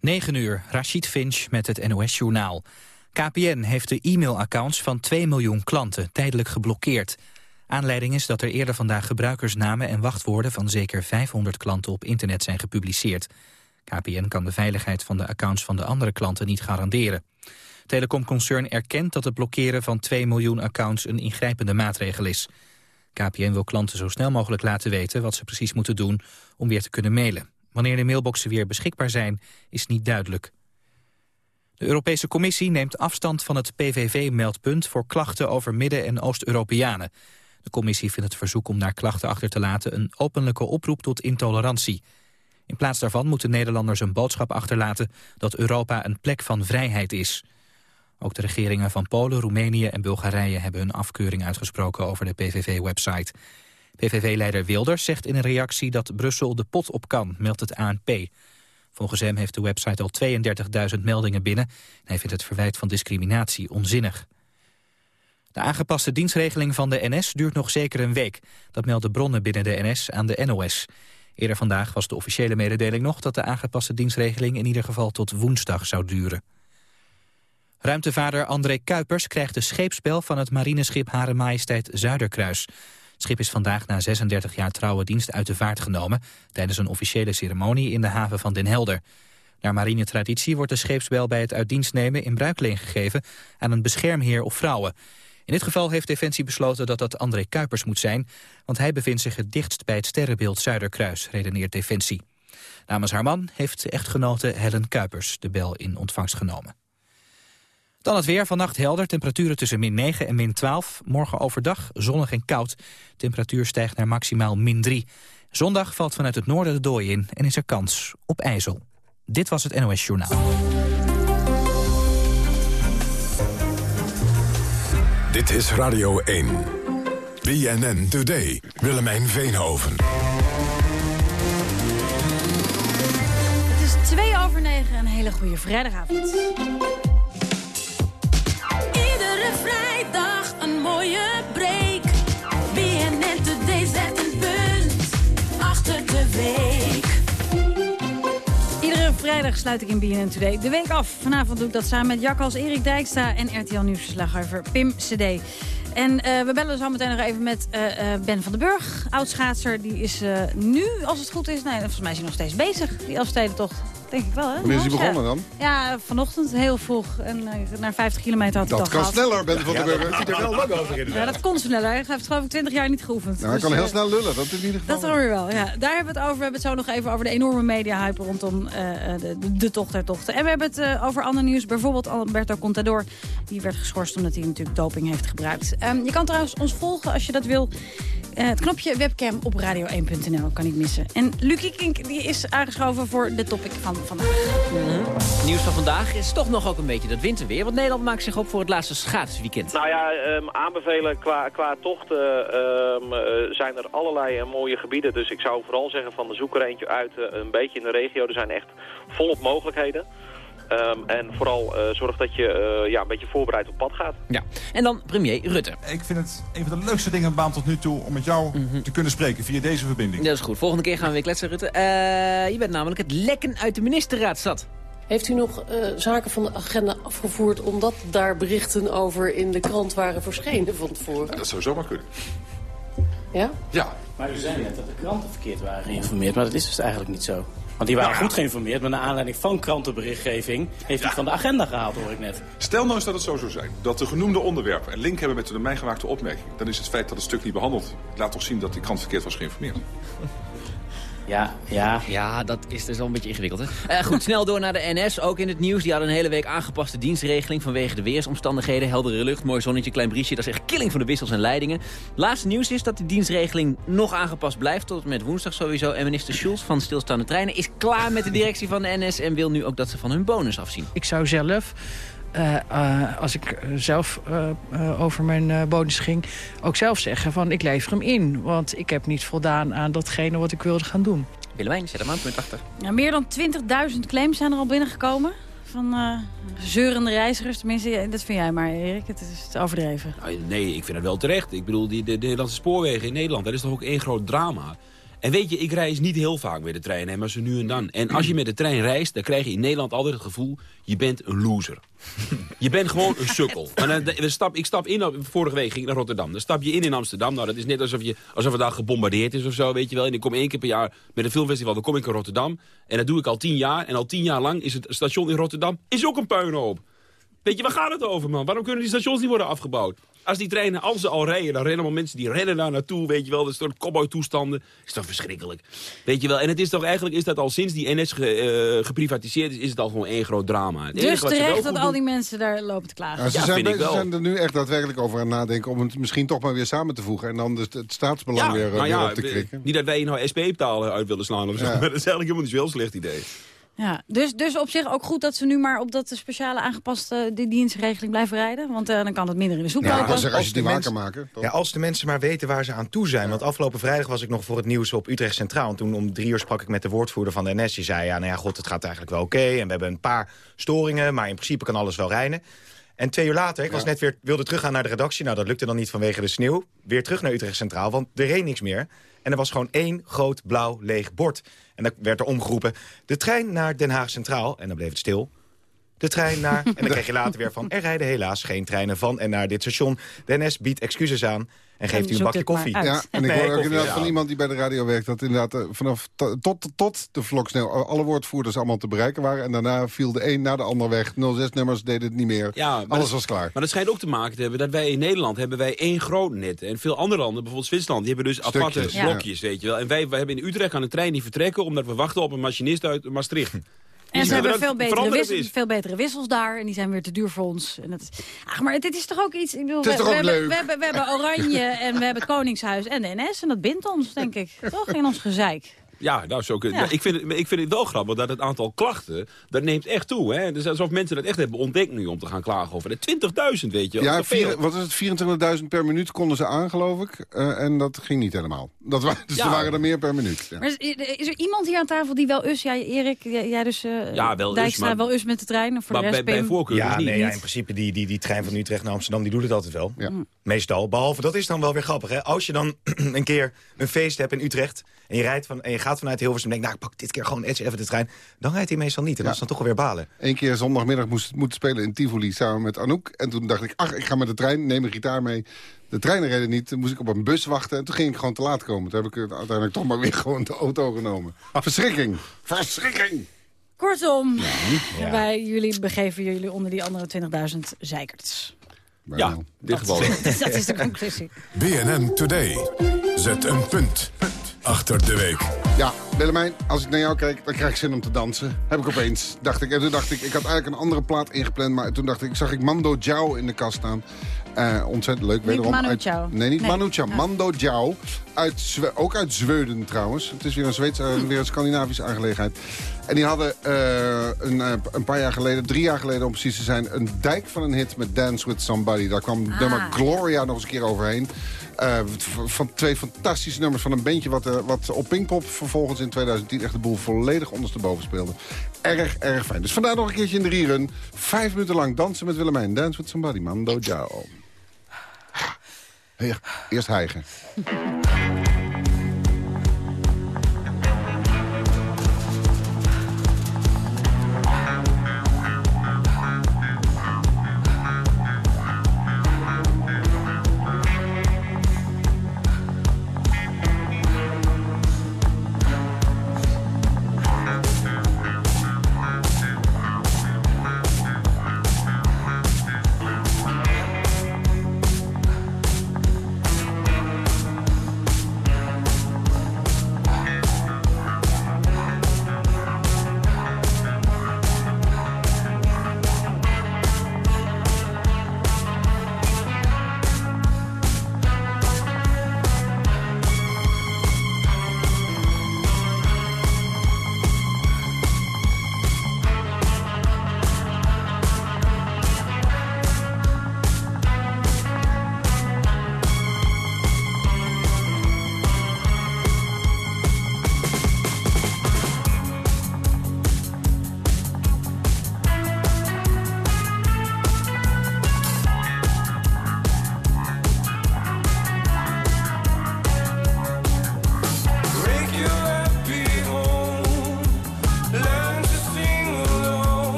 9 uur, Rashid Finch met het NOS-journaal. KPN heeft de e-mailaccounts van 2 miljoen klanten tijdelijk geblokkeerd. Aanleiding is dat er eerder vandaag gebruikersnamen en wachtwoorden... van zeker 500 klanten op internet zijn gepubliceerd. KPN kan de veiligheid van de accounts van de andere klanten niet garanderen. Telecomconcern erkent dat het blokkeren van 2 miljoen accounts... een ingrijpende maatregel is. KPN wil klanten zo snel mogelijk laten weten wat ze precies moeten doen... om weer te kunnen mailen. Wanneer de mailboxen weer beschikbaar zijn, is niet duidelijk. De Europese Commissie neemt afstand van het PVV-meldpunt... voor klachten over Midden- en Oost-Europeanen. De commissie vindt het verzoek om naar klachten achter te laten... een openlijke oproep tot intolerantie. In plaats daarvan moeten Nederlanders een boodschap achterlaten... dat Europa een plek van vrijheid is. Ook de regeringen van Polen, Roemenië en Bulgarije... hebben hun afkeuring uitgesproken over de PVV-website. PVV-leider Wilders zegt in een reactie dat Brussel de pot op kan, meldt het ANP. Volgens hem heeft de website al 32.000 meldingen binnen... en hij vindt het verwijt van discriminatie onzinnig. De aangepaste dienstregeling van de NS duurt nog zeker een week. Dat melden bronnen binnen de NS aan de NOS. Eerder vandaag was de officiële mededeling nog... dat de aangepaste dienstregeling in ieder geval tot woensdag zou duren. Ruimtevader André Kuipers krijgt de scheepsbel van het marineschip Hare Majesteit Zuiderkruis. Schip is vandaag na 36 jaar trouwe dienst uit de vaart genomen... tijdens een officiële ceremonie in de haven van Den Helder. Naar marinetraditie wordt de scheepsbel bij het uit dienst nemen in bruikleen gegeven aan een beschermheer of vrouwen. In dit geval heeft Defensie besloten dat dat André Kuipers moet zijn... want hij bevindt zich het dichtst bij het sterrenbeeld Zuiderkruis, redeneert Defensie. Namens haar man heeft echtgenote Helen Kuipers de bel in ontvangst genomen. Dan het weer. Vannacht helder. Temperaturen tussen min 9 en min 12. Morgen overdag zonnig en koud. Temperatuur stijgt naar maximaal min 3. Zondag valt vanuit het noorden de dooi in en is er kans op ijzel. Dit was het NOS Journaal. Dit is Radio 1. BNN Today. Willemijn Veenhoven. Het is 2 over 9. Een hele goede vrijdagavond. Iedere vrijdag een mooie break. BNN Today zet een punt achter de week. Iedere vrijdag sluit ik in BNN Today de week af. Vanavond doe ik dat samen met Jakkals, Erik Dijkstra en RTL Nieuwsverslaggever Pim CD. En eh, we bellen zo meteen nog even met eh, eh, Ben van den Burg, oudschaatser. Die is nu, als het goed is, nee, volgens mij is hij nog steeds bezig, die Elfstedentocht. Denk ik wel, hè? Wanneer is hij begonnen dan? Ja, vanochtend heel vroeg. En eh, naar 50 kilometer had hij Dat het kan al gehad. sneller, Ben van der Burger. ziet er wel lang over in. Ja, dat kon sneller. Hij heeft geloof ik 20 jaar niet geoefend. Nou, hij Dus, kan heel eh, snel lullen, dat in ieder geval. Dat dan weer wel, ja. Daar hebben we het over. We hebben het zo nog even over de enorme media-hype rondom eh, eh, de, de, de tocht der tochten. En we hebben het eh, over ander nieuws. Bijvoorbeeld Alberto Contador. Die werd geschorst omdat hij natuurlijk doping heeft gebruikt. Ehm, je kan trouwens ons volgen als je dat wil. Eh, het knopje webcam op radio1.nl kan niet missen. En Lucie Kink die is aangeschoven voor de topic van vandaag. Nieuws van vandaag is toch nog ook een beetje dat winterweer. Want Nederland maakt zich op voor het laatste schaatsweekend. Nou ja, ehm, aanbevelen qua, qua tochten ehm, eh, zijn er allerlei eh, mooie gebieden. Dus ik zou vooral zeggen van zoek er eentje uit eh, een beetje in de regio. Er zijn echt volop mogelijkheden. Ehm, en vooral eh, zorg dat je eh, ja, een beetje voorbereid op pad gaat. Ja. En dan premier Rutte. Ik vind het een van de leukste dingen aan de baan tot nu toe om met jou te kunnen spreken via deze verbinding. Dat is goed. Volgende keer gaan we weer kletsen, Rutte. Eh, je bent namelijk het lekken uit de ministerraad zat. Heeft u nog eh, zaken van de agenda afgevoerd... omdat daar berichten over in de krant waren verschenen van tevoren? Dat zou zomaar kunnen. Ja? Ja, Maar u zei net dat de kranten verkeerd waren geïnformeerd, maar dat is dus eigenlijk niet zo. Want die waren ja. goed geïnformeerd, maar naar aanleiding van krantenberichtgeving... heeft hij het van de agenda gehaald, hoor ik net. Stel nou eens dat het zo zou zijn, dat de genoemde onderwerpen een link hebben met de door mij gemaakte opmerking. Dan is het feit dat het stuk niet behandeld laat toch zien dat die krant verkeerd was geïnformeerd. Ja, ja. Ja, dat is dus wel een beetje ingewikkeld, hè? Eh, goed, snel door naar de NS. Ook in het nieuws. Die hadden een hele week aangepaste dienstregeling vanwege de weersomstandigheden. Heldere lucht, mooi zonnetje, klein briesje. Dat is echt killing van de wissels en leidingen. Laatste nieuws is dat de dienstregeling nog aangepast blijft. Tot en met woensdag sowieso. En minister Schulz van Stilstaande Treinen is klaar met de directie van de NS... en wil nu ook dat ze van hun bonus afzien. Ik zou zelf, als ik eh, zelf eh, eh, over mijn eh, bonus ging... ook zelf zeggen van ik lever hem in. Want ik heb niet voldaan aan datgene wat ik wilde gaan doen. Willemijn, zet hem aan, punt achter. Ja, meer dan 20.000 claims zijn er al binnengekomen. Van eh, zeurende reizigers. Tenminste, dat vind jij maar, Erik. Het is te overdreven. Nou, Nee, ik vind het wel terecht. Ik bedoel, die, de, de Nederlandse spoorwegen in Nederland, dat is toch ook één groot drama. En weet je, ik reis niet heel vaak met de trein, hè, maar zo nu en dan. En als je met de trein reist, dan krijg je in Nederland altijd het gevoel... je bent een loser. je bent gewoon een sukkel. Maar dan, dan stap, ik stap in, vorige week ging ik naar Rotterdam. Dan stap je in in Amsterdam. Nou, dat is net alsof, je, alsof het daar gebombardeerd is of zo, weet je wel. En ik kom één keer per jaar met een filmfestival, dan kom ik in Rotterdam. En dat doe ik al tien jaar. En al tien jaar lang is het station in Rotterdam is ook een puinhoop. Weet je, waar gaat het over, man? Waarom kunnen die stations niet worden afgebouwd? Als die treinen, als ze al rijden, dan rennen allemaal mensen die rennen daar naartoe, weet je wel. Dat is toch cowboy-toestanden. is toch verschrikkelijk. Weet je wel, en het is toch eigenlijk, is dat al sinds die NS ge, uh, geprivatiseerd is, is het al gewoon één groot drama. Het dus terecht dat al die mensen daar lopen te klagen. Ja, ze, zijn, ze zijn, er nu echt daadwerkelijk over aan nadenken om het misschien toch maar weer samen te voegen. En dan dus het staatsbelang weer, nou weer, op te krikken. Niet dat wij nou SP-betalen uit willen slaan of zo. Maar dat is eigenlijk helemaal niet zo'n slecht idee. Ja, dus, dus op zich ook goed dat ze nu maar op dat speciale aangepaste die dienstregeling blijven rijden. Want uh, dan kan het minder in de soep ja, lopen. Als, als, je wakker maken. Ja, als de mensen maar weten waar ze aan toe zijn. Want afgelopen vrijdag was ik nog voor het nieuws op Utrecht Centraal. En toen om drie uur sprak ik met de woordvoerder van de NS. Die zei, ja, nou ja, god, het gaat eigenlijk wel oké. En we hebben een paar storingen, maar in principe kan alles wel rijden. En twee uur later, ik was net weer, wilde teruggaan naar de redactie. Nou, dat lukte dan niet vanwege de sneeuw. Weer terug naar Utrecht Centraal, want er reed niks meer. En er was gewoon één groot blauw leeg bord. En dan werd er omgeroepen, de trein naar Den Haag Centraal. En dan bleef het stil. De trein naar... En dan kreeg je later weer van... er rijden helaas geen treinen van en naar dit station. De NS biedt excuses aan en geeft u een bakje koffie. Ja, en ik hoor ook inderdaad van iemand die bij de radio werkt... dat inderdaad uh, vanaf tot, tot de vloksnel alle woordvoerders allemaal te bereiken waren. En daarna viel de een na de ander weg. 06-nummers deden het niet meer. Ja, Alles was klaar. Maar dat schijnt ook te maken te hebben dat wij in Nederland... hebben wij één groot net. En veel andere landen, bijvoorbeeld Zwitserland... die hebben dus aparte blokjes, weet je wel. En wij, wij hebben in Utrecht aan de trein niet vertrekken... omdat we wachten op een machinist uit Maastricht. En ze hebben veel betere, wissels, veel betere wissels daar. En die zijn weer te duur voor ons. En dat is, ach, maar dit is toch ook iets... Ik bedoel, we, we, hebben, we, hebben, we hebben Oranje en we hebben Koningshuis en de NS. En dat bindt ons, denk ik. Toch in ons gezeik. Ja, nou, zo kun... ik, vind het, ik vind het wel grappig dat het aantal klachten, dat neemt echt toe. Hè? Dus alsof mensen dat echt hebben ontdekt nu om te gaan klagen over de 20.000, weet je. Ja, vier, wat is het, 24.000 per minuut konden ze aan, geloof ik. Uh, en dat ging niet helemaal. Dat wa dus er waren er meer per minuut. Ja. Maar is, is, er iemand hier aan tafel die wel us, jij Erik, jij dus uh, ja, wel Dijkstra, us, maar, wel us met de trein? Of voor maar de bij, bij voorkeur ja, niet. nee, ja, in principe die, die, die trein van Utrecht naar Amsterdam, die doet het altijd wel. Ja. Meestal. Behalve, dat is dan wel weer grappig. Hè? Als je dan een keer een feest hebt in Utrecht en je, rijdt van, en je gaat vanuit Hilversum en denkt, nou, ik pak dit keer gewoon even de trein. Dan rijdt hij meestal niet. En dat is dan toch alweer balen. Eén keer zondagmiddag moest moeten spelen in Tivoli samen met Anouk. En toen dacht ik, ach, ik ga met de trein, neem een gitaar mee. De treinen reden niet, toen moest ik op een bus wachten. En toen ging ik gewoon te laat komen. Toen heb ik uiteindelijk toch maar weer gewoon de auto genomen. Verschrikking! Verschrikking! Kortom, ja. wij, jullie begeven jullie onder die andere 20.000 zeikerts. Ja, dit geval. dat is de conclusie. BNN Today. Zet een punt achter de week. Ja, Willemijn, als ik naar jou kijk, dan krijg ik zin om te dansen. Heb ik opeens. Dacht ik. En toen dacht ik, ik had eigenlijk een andere plaat ingepland. Maar toen dacht ik, zag ik Mando Jao in de kast staan. Uh, ontzettend leuk. Niet Manu uit. Nee, niet nee. Manu Chao. Mando Jao. Uit, ook uit Zweden trouwens. Het is weer een, Zweeds, uh, weer een Scandinavische aangelegenheid. En die hadden uh, een, een, paar jaar geleden, drie jaar geleden om precies te zijn... een dijk van een hit met Dance With Somebody. Daar kwam ah. nummer Gloria nog eens een keer overheen. Uh, van twee fantastische nummers van een bandje... wat, uh, wat op Pinkpop vervolgens in 2010 echt de boel volledig ondersteboven speelde. Erg, erg fijn. Dus vandaar nog een keertje in de rerun. Vijf minuten lang dansen met Willemijn. Dance with somebody, Mando Jao. Hey, eerst hijgen.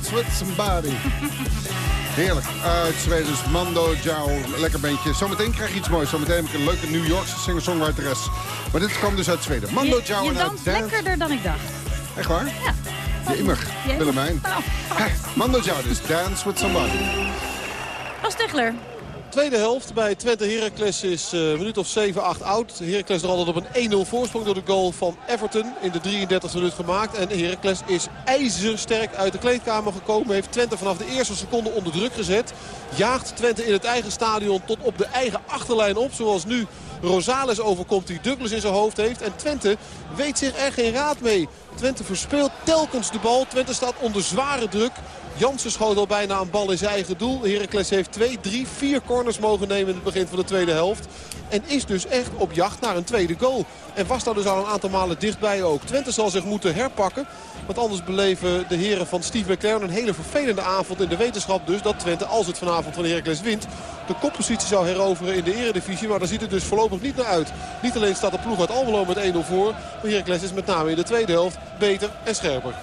Dance with somebody. Heerlijk. Uit Zweden dus Mando Jao. Lekker beentje. Zometeen krijg je iets moois. Zometeen heb ik een leuke New Yorkse singer-songwriteres. Maar dit kwam dus uit Zweden. Mando Je, Jao je en uit danst lekkerder dan ik dacht. Echt waar? Ja. Jemig. Jij- Willemijn. Hè, Mando Jao dus. Dance with somebody. Als Stigler. Tweede helft bij Twente Heracles is eh, een minuut of 7, 8 oud. Heracles nog altijd op een 1-0 voorsprong door de goal van Everton in de 33e minuut gemaakt. En Heracles is ijzersterk uit de kleedkamer gekomen. Heeft Twente vanaf de eerste seconde onder druk gezet. Jaagt Twente in het eigen stadion tot op de eigen achterlijn op. Zoals nu Rosales overkomt die Douglas in zijn hoofd heeft. En Twente weet zich er geen raad mee. Twente verspeelt telkens de bal. Twente staat onder zware druk. Jansen schoot al bijna een bal in zijn eigen doel. Heracles heeft twee, drie, vier corners mogen nemen in het begin van de tweede helft. En is dus echt op jacht naar een tweede goal. En was daar dus al een aantal malen dichtbij ook. Twente zal zich moeten herpakken. Want anders beleven de heren van Steve McLaren een hele vervelende avond. In de wetenschap dus dat Twente, als het vanavond van Heracles wint... de koppositie zou heroveren in de eredivisie. Maar daar ziet het dus voorlopig niet naar uit. Niet alleen staat de ploeg uit Almelo met 1-0 voor. Maar Heracles is met name in de tweede helft beter en scherper.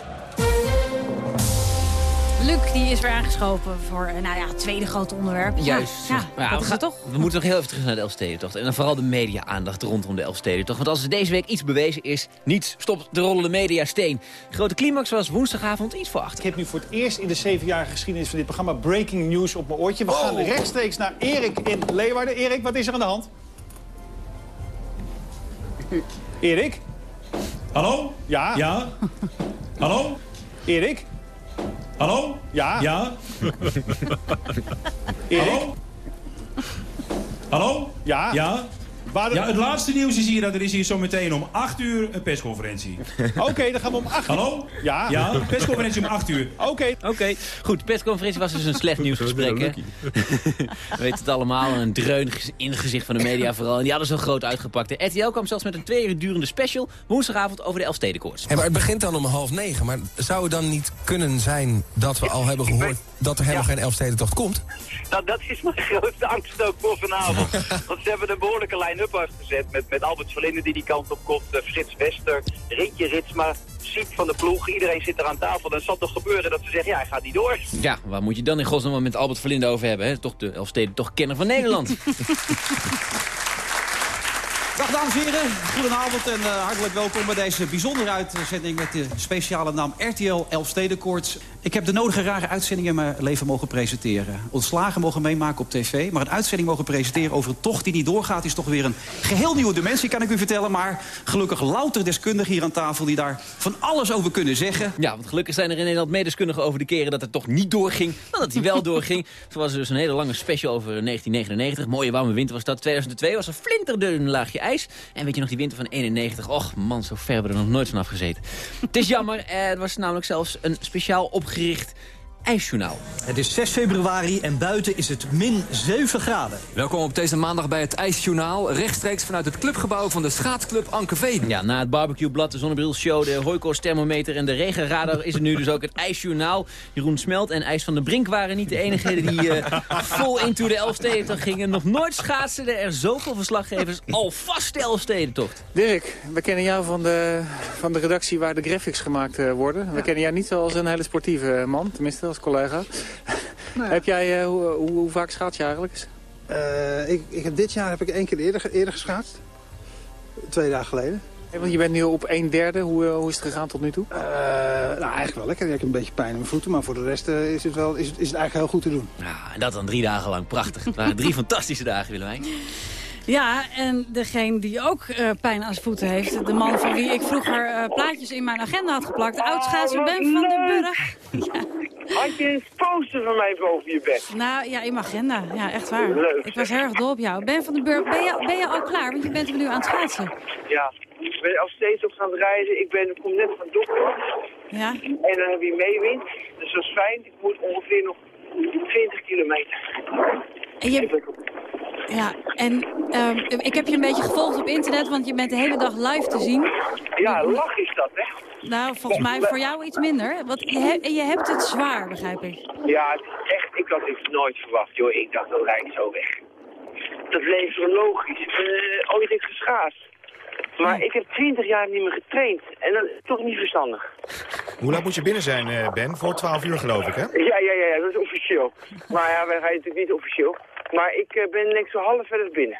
Luc die is weer aangeschoven voor eh, nou ja, het tweede grote onderwerp. Juist. Ja, ja, Maar ja, dat we, is gaan- het toch? we moeten nog heel even terug naar de Elfstedentocht. En dan vooral de media-aandacht rondom de Elfstedentocht. Want als er deze week iets bewezen is, niets stopt de rollende mediasteen. Grote climax was woensdagavond iets voor acht. Ik heb nu voor het eerst in de zevenjarige geschiedenis van dit programma breaking news op mijn oortje. We gaan Oh. rechtstreeks naar Erik in Leeuwarden. Erik, wat is er aan de hand? Erik? Hallo? Ja? Ja? Hallo? Erik? Hallo? Ja? Ja? Erik? Hallo? Ja? Ja? Waar Ja, het laatste nieuws is hier dat er is hier zometeen om 8 uur een persconferentie. Oké, dan gaan we om 8 uur. Hallo? Ja? Ja, persconferentie om 8 uur. Oké. Oké, goed. De persconferentie was dus een slecht nieuwsgesprek, hè? We weten het allemaal. Een dreun in het gezicht van de media vooral. En die hadden zo groot uitgepakt. De RTL kwam zelfs met een twee uur durende special... woensdagavond over de Elfstedenkoorts. Hey, maar het begint dan om half negen. Maar zou het dan niet kunnen zijn dat we al hebben gehoord... dat er helemaal geen Elfstedentocht komt? Nou, dat is mijn grootste angst ook voor vanavond. Want ze hebben een behoorlijke line-up afgezet met, met Albert Verlinde die die kant op komt, eh, Frits Wester, Rintje Ritsma, Siep van de ploeg. Iedereen zit er aan tafel. Dan zal het toch gebeuren dat ze zeggen, ja, hij gaat niet door. Ja, waar moet je dan in godsnaam met Albert Verlinde over hebben? Hè? Toch de Elfsteden, toch kenner van Nederland. Dag dames en heren, goedenavond en eh, hartelijk welkom bij deze bijzondere uitzending met de speciale naam RTL Elfstedenkoorts. Ik heb de nodige rare uitzendingen in mijn leven mogen presenteren. Ontslagen mogen meemaken op tv, maar een uitzending mogen presenteren over een tocht die niet doorgaat... is toch weer een geheel nieuwe dimensie, kan ik u vertellen. Maar gelukkig louter deskundigen hier aan tafel die daar van alles over kunnen zeggen. Ja, want gelukkig zijn er in Nederland medeskundigen over de keren dat het toch niet doorging. Dan dat hij wel doorging. Zo was er dus een hele lange special over 1999. Mooie warme winter was dat. 2002 was er flinterdun laagje ijs. En weet je nog die winter van 91? Och man, zo ver hebben we er nog nooit vanaf gezeten. het is jammer. eh, Er was namelijk zelfs een speciaal opgericht ijsjournaal. Het is 6 februari en buiten is het min 7 graden. Welkom op deze maandag bij het IJsjournaal. Rechtstreeks vanuit het clubgebouw van de schaatsclub Ankeveen. Ja, na het barbecueblad, de zonnebrilshow, de hooikoorts thermometer en de regenradar... is er nu dus ook het ijsjournaal. Jeroen Smelt en IJs van der Brink waren niet de enigen die eh, vol into de Elfstedentocht gingen. Nog nooit schaatsen er zoveel verslaggevers al vast de Elfstedentocht. Dirk, we kennen jou van de, van de redactie waar de graphics gemaakt eh, worden. We kennen jou niet als een hele sportieve man, tenminste als collega. Heb jij, eh, hoe, hoe, hoe vaak schaats je eigenlijk? Eh, ik, ik heb dit jaar heb ik één keer eerder, eerder geschaatst. Twee dagen geleden. Hey, want je bent nu op een derde. Hoe, eh, hoe is het gegaan tot nu toe? Eh, nou, eigenlijk wel lekker. Ik heb een beetje pijn in mijn voeten. Maar voor de rest eh, is, het wel, is, het, is het eigenlijk heel goed te doen. Ja, en dat dan drie dagen lang. Prachtig. Het waren drie fantastische dagen, Willemijn. Ja, en degene die ook eh, pijn aan zijn voeten heeft... de man van wie ik vroeger eh, plaatjes in mijn agenda had geplakt... oud-schaatser Ben van den Burg. Had je een poster van mij boven je bed? Nou, ja, in mijn agenda. Ja, echt waar. Leuk, Ik was erg dol op jou. Ben van den Burg, ben je, ben je al klaar? Want je bent er nu aan het schaatsen. Ja, ik ben al steeds op gaan rijden. Ik ben, kom net van dokter. Ja? En dan heb je meewind. Dus dat is fijn. Ik moet ongeveer nog 20 kilometer. En je... Ja, en ehm, ik heb je een beetje gevolgd op internet, want je bent de hele dag live te zien. Ja, lach is dat, hè? Nou, volgens mij voor jou iets minder. Want je, he- je hebt het zwaar, begrijp ik. Ja, het is echt, ik had dit nooit verwacht, joh. Ik dacht, dat rijdt zo weg. Dat leven logisch. Ik ben eh, ooit eens geschaatst. Maar ik heb 20 jaar niet meer getraind. En dat is toch niet verstandig. Hoe laat moet je binnen zijn, eh, Ben? Voor 12 uur geloof ik, hè? Ja, ja, ja, ja, dat is officieel. Maar ja, wij gaan natuurlijk niet officieel. Maar ik eh, ben denk ik zo half verder binnen.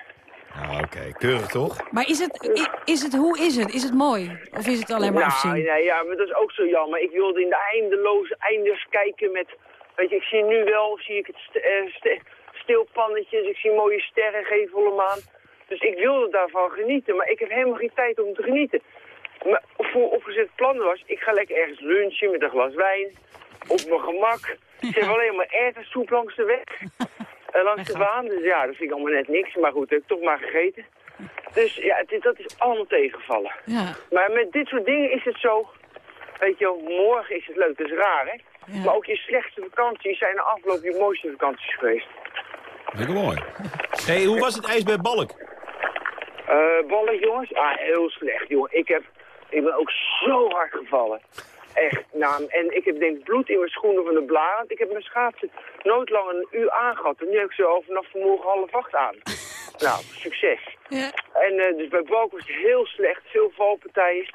Nou, oké. Keurig, toch? Maar is het, is het, hoe is het? Is het mooi? Of is het alleen maar nou, afzien? nee, ja, maar dat is ook zo jammer. Ik wilde in de eindeloze einders kijken met... Weet je, ik zie nu wel, zie ik het st eh, st- stilpannetjes, ik zie mooie sterren, geen volle maan. Dus ik wilde daarvan genieten, maar ik heb helemaal geen tijd om te genieten. Maar voor opgezet plan was, ik ga lekker ergens lunchen met een glas wijn, op mijn gemak. Ze hebben alleen maar erwtensoep langs de weg, langs de baan. Dus ja, dat vind ik allemaal net niks, maar goed, heb ik toch maar gegeten. Dus ja, het, dat is allemaal tegengevallen. Ja. Maar met dit soort dingen is het zo, weet je wel, morgen is het leuk, dat is raar hè. Maar ook je slechtste vakanties zijn na afloop je mooiste vakanties geweest. Lekker mooi. hey, hoe was het ijs bij Balk? Eh ballen jongens? Ah, heel slecht jongen. Ik, heb, ik ben ook zo hard gevallen. Echt, nou, en ik heb denk bloed in mijn schoenen van de blaren. Want ik heb mijn schaatsen nooit lang een uur aangehad. En nu heb ik ze al vanaf vanmorgen half acht aan. nou, succes. Ja. En eh, dus bij Balk was het heel slecht, veel valpartijen.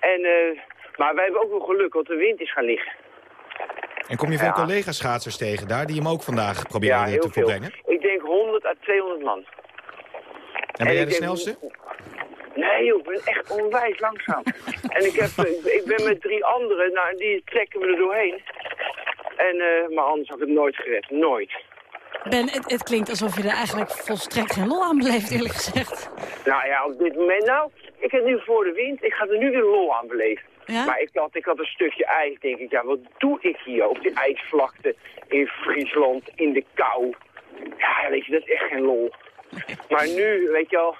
En, eh, maar wij hebben ook wel geluk, want de wind is gaan liggen. En kom je veel Ja. collega-schaatsers tegen daar, die hem ook vandaag proberen Ja, te heel veel. volbrengen? Ik denk 100 à 200 man. En ben jij de denk- snelste? Nee joh, ik ben echt onwijs langzaam. en ik, heb, ik ben met drie anderen, nou die trekken me er doorheen. En, eh, maar anders had ik het nooit gered, nooit. Ben, het, het klinkt alsof je er eigenlijk volstrekt geen lol aan beleeft, eerlijk gezegd. Nou ja, op dit moment, nou, ik heb nu voor de wind, ik ga er nu weer lol aan beleven. Ja? Maar ik had, ik had een stukje ijs, denk ik, ja, wat doe ik hier op die ijsvlakte in Friesland, in de kou? Ja, weet je, dat is echt geen lol. Maar nu, weet je wel,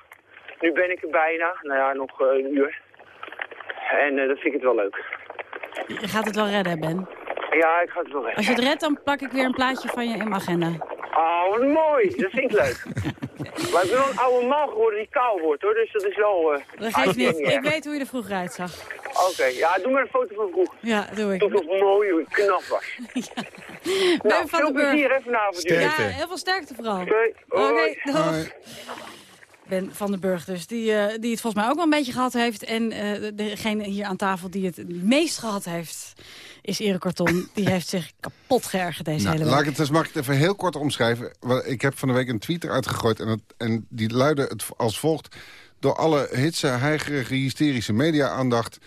nu ben ik er bijna, nou ja, nog eh, een uur. En eh, dat vind ik het wel leuk. Je gaat het wel redden, Ben. Ja, ik ga het wel redden. Als je het redt, dan plak ik weer een plaatje van je in mijn agenda. Oh, wat mooi. Dat vind ik leuk. maar ik ben wel een oude man geworden die kou wordt, hoor. Dus dat is wel... eh, Dat geeft niet. Ik weet hoe je er vroeger uitzag. Oké, ja, doe maar een foto van vroeg. Ja, doe ik. Tot hoe mooi, hoe knap was. Ben Nou, van veel plezier hè, vanavond. jullie. Ja, heel veel sterkte vooral. Oké, doeg. Ben van den Burg dus, die, eh, die het volgens mij ook wel een beetje gehad heeft. En eh, degene hier aan tafel die het het meest gehad heeft, is Erik Korton. Die heeft zich kapot geërgerd deze Nou, hele laat week. ik het, dus mag ik het even heel kort omschrijven. Ik heb van de week een tweet eruit gegooid en, het, en die luidde het als volgt. Door alle hitse, heigerige, hysterische media-aandacht...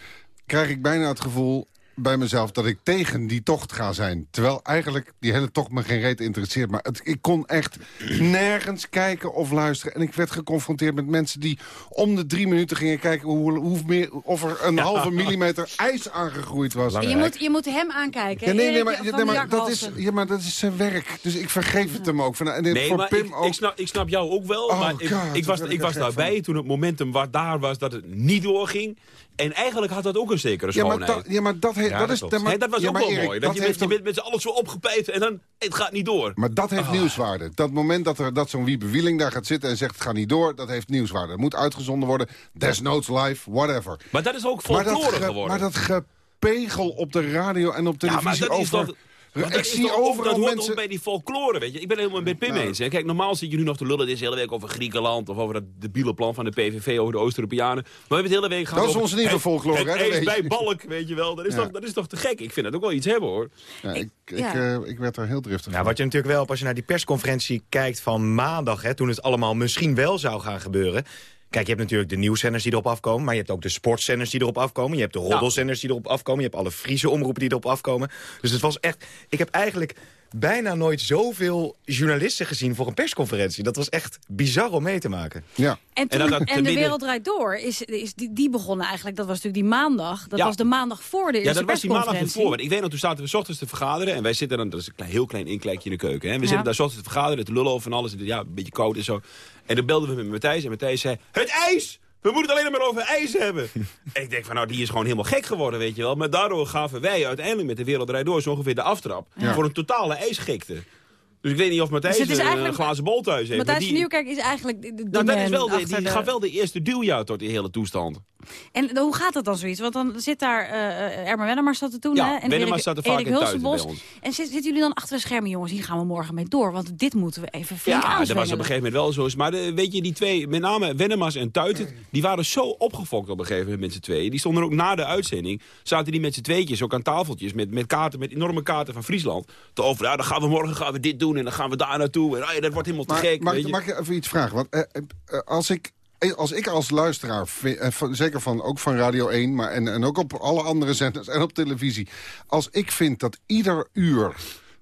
krijg ik bijna het gevoel bij mezelf dat ik tegen die tocht ga zijn. Terwijl eigenlijk die hele tocht me geen reet interesseert. Maar het, ik kon echt nergens kijken of luisteren. En ik werd geconfronteerd met mensen die om de drie minuten gingen kijken... Hoe, hoe meer, of er een halve millimeter ijs aangegroeid was. Je moet, je moet hem aankijken. Ja, nee, nee, maar, nee, dat, is, ja, maar dat is zijn werk. Dus ik vergeef het hem ook. Van, en Nee, voor maar Pim ik, ook. ik, snap, ik snap jou ook wel. Oh, maar ik, God, ik was, ik was daarbij toen het momentum wat daar was dat het niet doorging. En eigenlijk had dat ook een zekere Ja, maar schoonheid. ja, maar dat, Ja, dat is... maar- dat was ja, ook wel Erik, mooi. Dat, je, heeft je bent met z'n allen zo opgepijt en dan, het gaat niet door. Maar dat heeft nieuwswaarde. Dat moment dat, er, dat zo'n Wiebe Wieling daar gaat zitten en zegt... het gaat niet door, dat heeft nieuwswaarde. Het moet uitgezonden worden. Desnoods live, whatever. Maar dat is ook folklore ge- geworden. maar dat gepegel op de radio en op ja, maar televisie is over... toch... Maar ik dat zie toch overal dat hoort mensen... bij die folklore, weet je. Ik ben het helemaal met Pim Nou. eens. Hè. Kijk, normaal zit je nu nog te lullen deze hele week over Griekenland... of over dat debiele plan van de PVV over de Oost-Europeanen. Maar we hebben het hele week gehad Dat is over onze nieuwe folklore, hè, dat weet bij. Balk, weet je wel. Dat is, Ja. toch, dat is toch te gek? Ik vind het ook wel iets hebben, hoor. Ja, ik, ik, ja. eh, ik werd er heel driftig Nou, van. wat je natuurlijk wel, als je naar die persconferentie kijkt van maandag... Hè, toen het allemaal misschien wel zou gaan gebeuren... Kijk, je hebt natuurlijk de nieuwszenders die erop afkomen... maar je hebt ook de sportzenders die erop afkomen. Je hebt de roddelzenders die erop afkomen. Je hebt alle Friese omroepen die erop afkomen. Dus het was echt... Ik heb eigenlijk bijna nooit zoveel journalisten gezien voor een persconferentie. Dat was echt bizar om mee te maken. Ja. En, toen, En de midden- wereld draait door, is, is die, die begonnen eigenlijk, dat was natuurlijk die maandag. Dat Ja. was de maandag voor de Ja, eerste dat was die maandag ervoor. Want ik weet nog, toen zaten we 's ochtends te vergaderen. En wij zitten dan, dat is een klein, heel klein inkijkje in de keuken. Hè. We Ja. zitten daar 's ochtends te vergaderen, te lullen over van alles. En ja, een beetje koud en zo. En dan belden we met Matthijs. En Matthijs zei, het ijs! We moeten het alleen maar over ijs hebben. en ik denk van, nou, die is gewoon helemaal gek geworden, weet je wel. Maar daardoor gaven wij uiteindelijk met de Wereld Door... zo ongeveer de aftrap Ja. voor een totale ijsgekte. Dus ik weet niet of Matthijs Dus is een, glazen bol thuis heeft. Matthijs die, Nieuwkerk is eigenlijk de, de nou, dat is wel de, die de- gaf wel de eerste duwjaar tot die hele toestand. En hoe gaat dat dan zoiets? Want dan zit daar uh, Erma Wennemars zat er toen, Ja, hè? En Erik, zat er vaak Erik in thuis Hulsenbos. bij ons. En zit- zitten jullie dan achter de schermen, jongens? Hier gaan we morgen mee door, want dit moeten we even flink Ja, dat was op een gegeven moment wel zo. is. Maar de- weet je, die twee, met name Wennemars en Tuiten... die waren zo opgefokt op een gegeven moment met z'n tweeën. Die stonden ook na de uitzending... zaten die met z'n tweetjes ook aan tafeltjes... met, met, kaarten, met enorme kaarten van Friesland... te over, ja, dan gaan we morgen gaan we dit doen... en dan gaan we daar naartoe. En ah, ja, dat wordt helemaal te Maar gek. mag, weet je. mag ik even iets vragen? Want eh, eh, eh, als ik... Als ik als luisteraar, eh, van- zeker van, ook van Radio 1... Maar en, en ook op alle andere zenders en op televisie... als ik vind dat ieder uur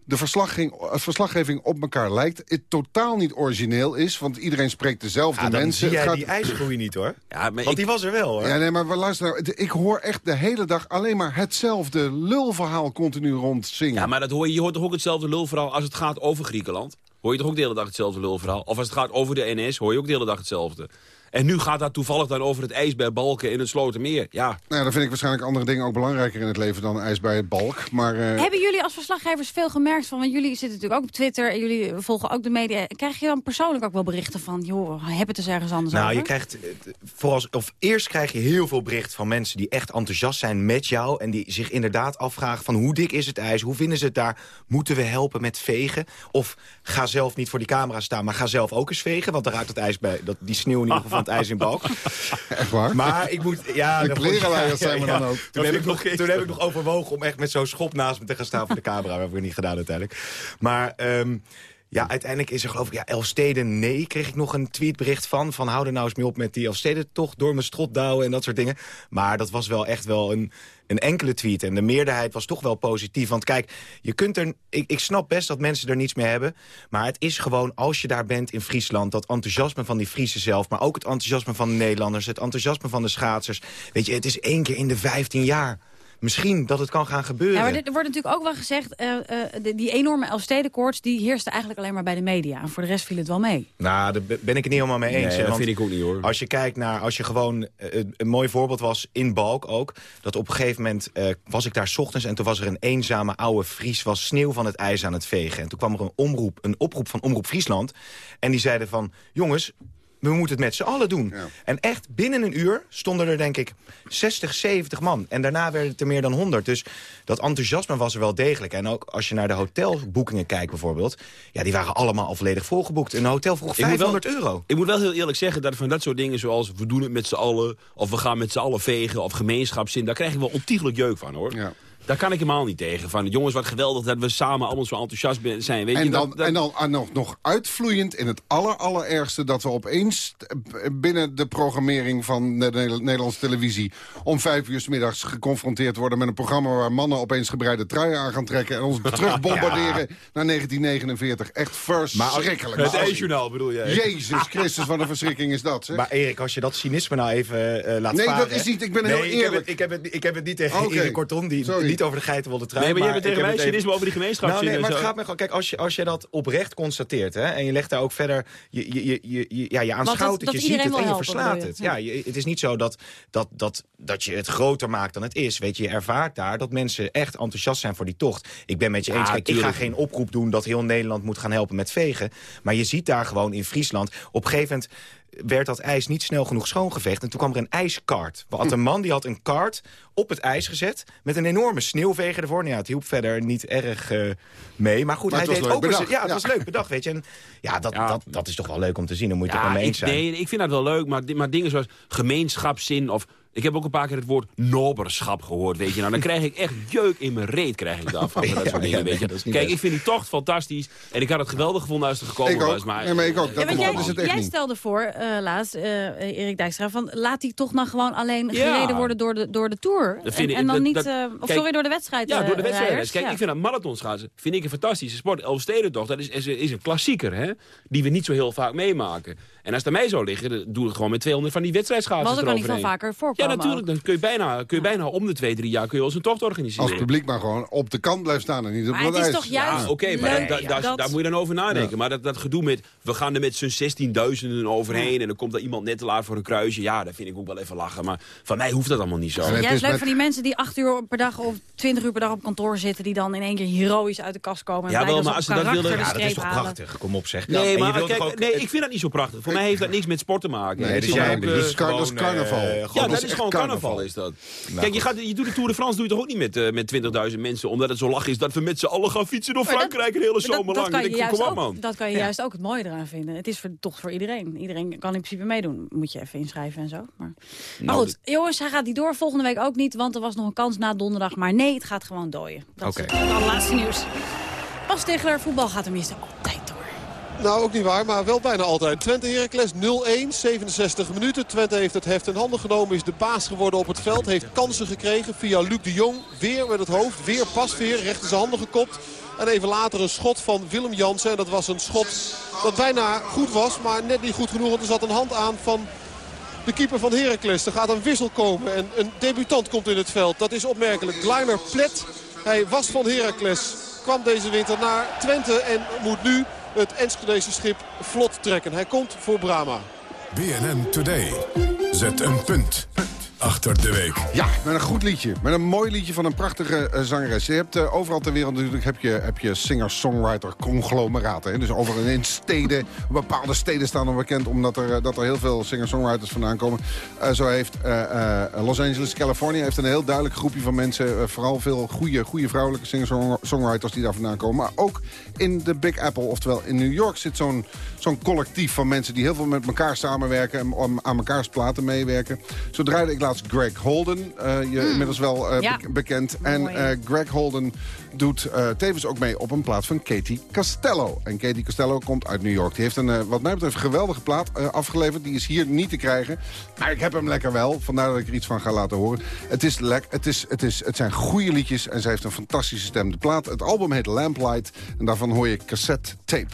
de verslaggeving, verslaggeving op elkaar lijkt... het totaal niet origineel is, want iedereen spreekt dezelfde Ja, dan mensen. zie jij gaat- die ijsgroei niet, hoor. Ja, maar Want die was er wel, hoor. Ja, nee, maar we luisteren. nou, Ik hoor echt de hele dag alleen maar hetzelfde lulverhaal continu rondzingen. Ja, maar dat hoor je, je hoort toch ook hetzelfde lulverhaal als het gaat over Griekenland? Hoor je toch ook de hele dag hetzelfde lulverhaal? Of als het gaat over de NS, hoor je ook de hele dag hetzelfde. En nu gaat dat toevallig dan over het ijs bij Balken in het Slotermeer. Ja, Nou, ja, dan vind ik waarschijnlijk andere dingen ook belangrijker in het leven dan ijs bij het balk. Maar, eh, Hebben jullie als verslaggevers veel gemerkt van... want jullie zitten natuurlijk ook op Twitter en jullie volgen ook de media. Krijg je dan persoonlijk ook wel berichten van... joh, heb het eens ergens anders Nou, over? je krijgt eh, vooral, of eerst krijg je heel veel bericht van mensen die echt enthousiast zijn met jou en die zich inderdaad afvragen van hoe dik is het ijs, hoe vinden ze het daar, moeten we helpen met vegen? Of ga zelf niet voor die camera staan, maar ga zelf ook eens vegen, want dan raakt het ijs bij, dat, die sneeuw in ieder geval van het ijs in balk. Echt waar? Maar ik moet, ja, De klerenleiders zijn we dan ook. Toen Dat heb, ik nog toen heb ik nog overwogen om echt met zo'n schop naast me te gaan staan voor de camera. Dat heb ik niet gedaan uiteindelijk. Maar ehm, ja, uiteindelijk is er geloof ik, ja, Elfsteden nee, kreeg ik nog een tweetbericht van. Van hou er nou eens mee op met die Elfsteden toch door mijn strot douwen en dat soort dingen. Maar dat was wel echt wel een, een enkele tweet. En de meerderheid was toch wel positief. Want kijk, je kunt er, ik, ik snap best dat mensen er niets mee hebben. Maar het is gewoon, als je daar bent in Friesland... dat enthousiasme van die Friese zelf... maar ook het enthousiasme van de Nederlanders... het enthousiasme van de schaatsers. Weet je, het is één keer in de 15 jaar. Misschien dat het kan gaan gebeuren. Ja, maar dit- er wordt natuurlijk ook wel gezegd... eh, eh, de- die enorme Elfstedenkoorts... die heerste eigenlijk alleen maar bij de media. En voor de rest viel het wel mee. Nou, daar ben ik het niet helemaal mee eens. Nee, dat vind ik ook niet, hoor. Als je kijkt naar, als je gewoon, eh, een mooi voorbeeld was in Balk ook, dat op een gegeven moment eh, was ik daar 's ochtends en toen was er een eenzame oude Fries, was sneeuw van het ijs aan het vegen. En toen kwam er een omroep, een oproep van Omroep Friesland en die zeiden van, jongens, we moeten het met z'n allen doen. En echt binnen een uur stonden er denk ik 60, 70 man. En daarna werden het er meer dan 100. Dus dat enthousiasme was er wel degelijk. En ook als je naar de hotelboekingen kijkt bijvoorbeeld... ja, die waren allemaal al volledig volgeboekt. Een hotel vroeg Ik moet wel- 500 euro. Ik moet wel heel eerlijk zeggen dat van dat soort dingen zoals... we doen het met z'n allen, of we gaan met z'n allen vegen... of gemeenschapszin, daar krijg ik wel ontiegelijk jeuk van, hoor. Daar kan ik helemaal niet tegen. Van, jongens, wat geweldig dat we samen allemaal zo enthousiast zijn. Weet je, En dan, dat, dat- en dan nog, nog uitvloeiend in het aller, allerergste... dat we opeens eh, binnen de programmering van de Neder- Nederlandse televisie... om vijf uur 's middags geconfronteerd worden met een programma... waar mannen opeens gebreide truien aan gaan trekken... en ons terugbombarderen naar 1949. Echt verschrikkelijk. Het Maar ijsjournaal bedoel jij? Jezus Christus, wat een verschrikking is dat, zeg. Maar Erik, als je dat cynisme nou even eh, laat Nee, varen... dat is niet- ik ben nee, heel Ik heb, eerlijk. het, ik, heb het, ik heb het niet tegen Oké, Erik Kortom, die sorry. Niet over de geitenwolle trui. Nee, maar jij bent ik tegen heb mij het even- cynisme over die gemeenschapszin Nou, nee, maar het gaat me gewoon... Kijk, als je, als je dat oprecht constateert, hè, en je legt daar ook verder... je, je, je, je, je- ja, je dat- aanschouwt het, dat je ziet het en je verslaat je? het. Ja, je- het is niet zo dat, dat, dat, dat je het groter maakt dan het is. Weet je, je ervaart daar dat mensen echt enthousiast zijn voor die tocht. Ik ben met je Ja, eens. Kijk, ik ga geen oproep doen dat heel Nederland moet gaan helpen met vegen. Maar je ziet daar gewoon in Friesland... op een gegeven moment werd dat ijs niet snel genoeg schoongeveegd. En toen kwam er een ijskart. We hadden een man die had een kart op het ijs gezet... met een enorme sneeuwveger ervoor. Nou ja, het hielp verder niet erg eh, mee. Maar goed, Maar hij was deed leuk ook... bedacht. Ja, het Ja. was leuk bedacht, weet je. En ja, dat, Dat, dat is toch wel leuk om te zien. Dan moet je het Ja, wel mee eens zijn. nee, ik vind dat wel leuk, maar, maar dingen zoals gemeenschapszin of... Ik heb ook een paar keer het woord noberschap gehoord, weet je. Nou, dan krijg ik echt jeuk in mijn reet, krijg ik daarvan. van dat soort ja, dingen, nee, weet je. dat is niet Kijk, best. ik vind die tocht fantastisch. En ik had het geweldig gevonden als het gekomen Ik ook. was. Maar, Nee, maar ik ook. Ja, Dat is jij, het echt jij niet. stelde voor, eh, laatst, eh, Erik Dijkstra, van laat die toch nou gewoon alleen Ja. gereden worden door de, door de Tour. Dat vind en, ik- en dan dat- niet, eh, of kijk, sorry, door de wedstrijd. Ja, door de wedstrijd. rijders. Kijk, Ja. ik vind dat marathonschaatsen vind ik een fantastische sport. Elfstedentocht, dat is, is, is een klassieker, hè? Die we niet zo heel vaak meemaken. En als het aan mij zou liggen, dan doe ik gewoon met 200 van die wedstrijdschaatsers Was ook al niet veel eroverheen. vaker voorkomen. Ja, natuurlijk. Dan kun je bijna, kun je bijna om de twee, drie jaar kun je eens een tocht organiseren. Als het publiek maar gewoon op de kant blijft staan en niet op Maar dat het is toch juist Ja, oké, maar leuk da- da- dat- daar moet je dan over nadenken. Maar dat, dat gedoe met, we gaan er met z'n 16.000 overheen... en dan komt er iemand net te laat voor een kruisje. Ja, dat vind ik ook wel even lachen. Maar van mij hoeft dat allemaal niet zo. Het Juist is leuk met- van die mensen die acht uur per dag of twintig uur per dag op kantoor zitten... die dan in één keer heroïs uit de kast komen. En Ja, wel, dat maar als ze dat willen- Ja, dat is toch halen. prachtig. Kom op, zeg. Nee, maar kijk, nee, ik vind dat niet zo prachtig. Mij heeft dat niks met sport te maken. Nee, dus jij- ook, dus eh, het is car- dat is gewoon, carnaval. eh, Ja, gewoon dat is is gewoon carnaval, is dat. Kijk, je, gaat, je doet de Tour de France doe je toch ook niet met, eh, met 20.000 mensen... omdat het zo lach is dat we met z'n allen gaan fietsen door Frankrijk... een hele zomer lang. Dat kan je Ja. juist ook het mooie eraan vinden. Het is voor, toch voor iedereen. Iedereen kan in principe meedoen. Moet je even inschrijven en zo. Maar, maar Nou, goed, jongens, hij gaat niet door. Volgende week ook niet, want er was nog een kans na donderdag. Maar nee, het gaat gewoon dooien. Dat Oké. is het allerlaatste nieuws. Bas Stigler, voetbal gaat tenminste altijd. Nou, ook niet waar, maar wel bijna altijd. Twente Heracles 0-1, 67 minuten. Twente heeft het heft in handen genomen, is de baas geworden op het veld. Heeft kansen gekregen via Luc de Jong. Weer met het hoofd, weer Pasveer, recht in zijn handen gekopt. En even later een schot van Willem Jansen. En dat was een schot dat bijna goed was, maar net niet goed genoeg. Want er zat een hand aan van de keeper van Heracles. Er gaat een wissel komen en een debutant komt in het veld. Dat is opmerkelijk. Gleimer Plet, hij was van Heracles. Kwam deze winter naar Twente en moet nu het Enschedese schip vlot trekken. Hij komt voor Brama. BNN Today. Zet een punt achter de week. Ja, met een goed liedje. Met een mooi liedje van een prachtige eh, zangeres. Je hebt eh, overal ter wereld natuurlijk heb je, heb je singer-songwriter-conglomeraten. Dus overal in steden, bepaalde steden staan er bekend... omdat er, eh, dat er heel veel singer-songwriters vandaan komen. Zo heeft Los Angeles, California... heeft een heel duidelijk groepje van mensen... vooral veel goede, goede vrouwelijke singer-songwriters die daar vandaan komen. Maar ook in de Big Apple, oftewel in New York... zit zo'n zo'n collectief van mensen die heel veel met elkaar samenwerken... en om aan mekaars platen meewerken. Zo draaide ik Greg Holden, eh, je Mm. inmiddels wel eh, Ja. be- bekend. En Mooi. eh, Greg Holden doet tevens ook mee op een plaat van Katie Costello. En Katie Costello komt uit New York. Die heeft een, wat mij betreft, geweldige plaat afgeleverd. Die is hier niet te krijgen. Maar ik heb hem lekker wel. Vandaar dat ik er iets van ga laten horen. Het, is het, is, het, is, het zijn goede liedjes en ze heeft een fantastische stem. De plaat, het album heet Lamplight. En daarvan hoor je cassette tape.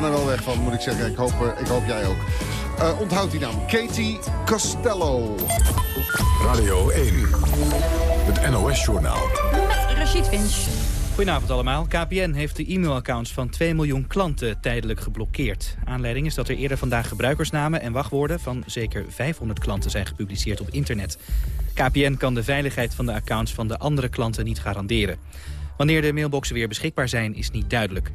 Ben er wel weg van, moet ik zeggen. Ik hoop, eh, ik hoop jij ook. Uh, onthoud die naam. Katie Costello. Radio 1. Het NOS-journaal. Met Rashid Finch. Goedenavond allemaal. KPN heeft de e-mailaccounts van 2 miljoen klanten tijdelijk geblokkeerd. Aanleiding is dat er eerder vandaag gebruikersnamen en wachtwoorden van zeker 500 klanten zijn gepubliceerd op internet. KPN kan de veiligheid van de accounts van de andere klanten niet garanderen. Wanneer de mailboxen weer beschikbaar zijn is niet duidelijk.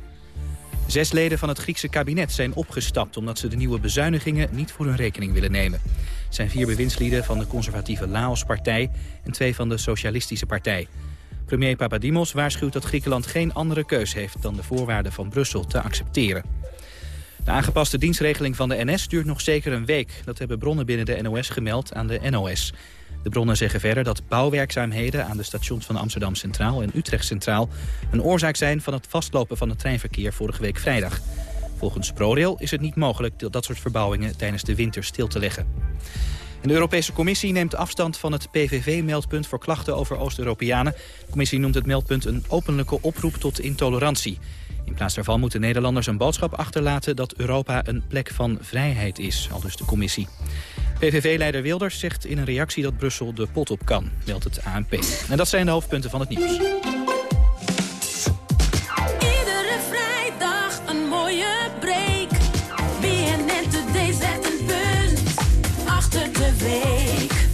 Zes leden van het Griekse kabinet zijn opgestapt... omdat ze de nieuwe bezuinigingen niet voor hun rekening willen nemen. Het zijn vier bewindslieden van de conservatieve Laos-partij... en twee van de Socialistische Partij. Premier Papadimos waarschuwt dat Griekenland geen andere keus heeft... dan de voorwaarden van Brussel te accepteren. De aangepaste dienstregeling van de NS duurt nog zeker een week. Dat hebben bronnen binnen de NOS gemeld aan de NOS. De bronnen zeggen verder dat bouwwerkzaamheden aan de stations van Amsterdam Centraal en Utrecht Centraal een oorzaak zijn van het vastlopen van het treinverkeer vorige week vrijdag. Volgens ProRail is het niet mogelijk dat soort verbouwingen tijdens de winter stil te leggen. de Europese Commissie neemt afstand van het PVV-meldpunt voor klachten over Oost-Europeanen. De commissie noemt het meldpunt een openlijke oproep tot intolerantie. In plaats daarvan moeten Nederlanders een boodschap achterlaten dat Europa een plek van vrijheid is, al dus de commissie. PVV-leider Wilders zegt in een reactie dat Brussel de pot op kan, meldt het ANP. En dat zijn de hoofdpunten van het nieuws. Iedere vrijdag een mooie break. BNN Today zet een punt achter de week.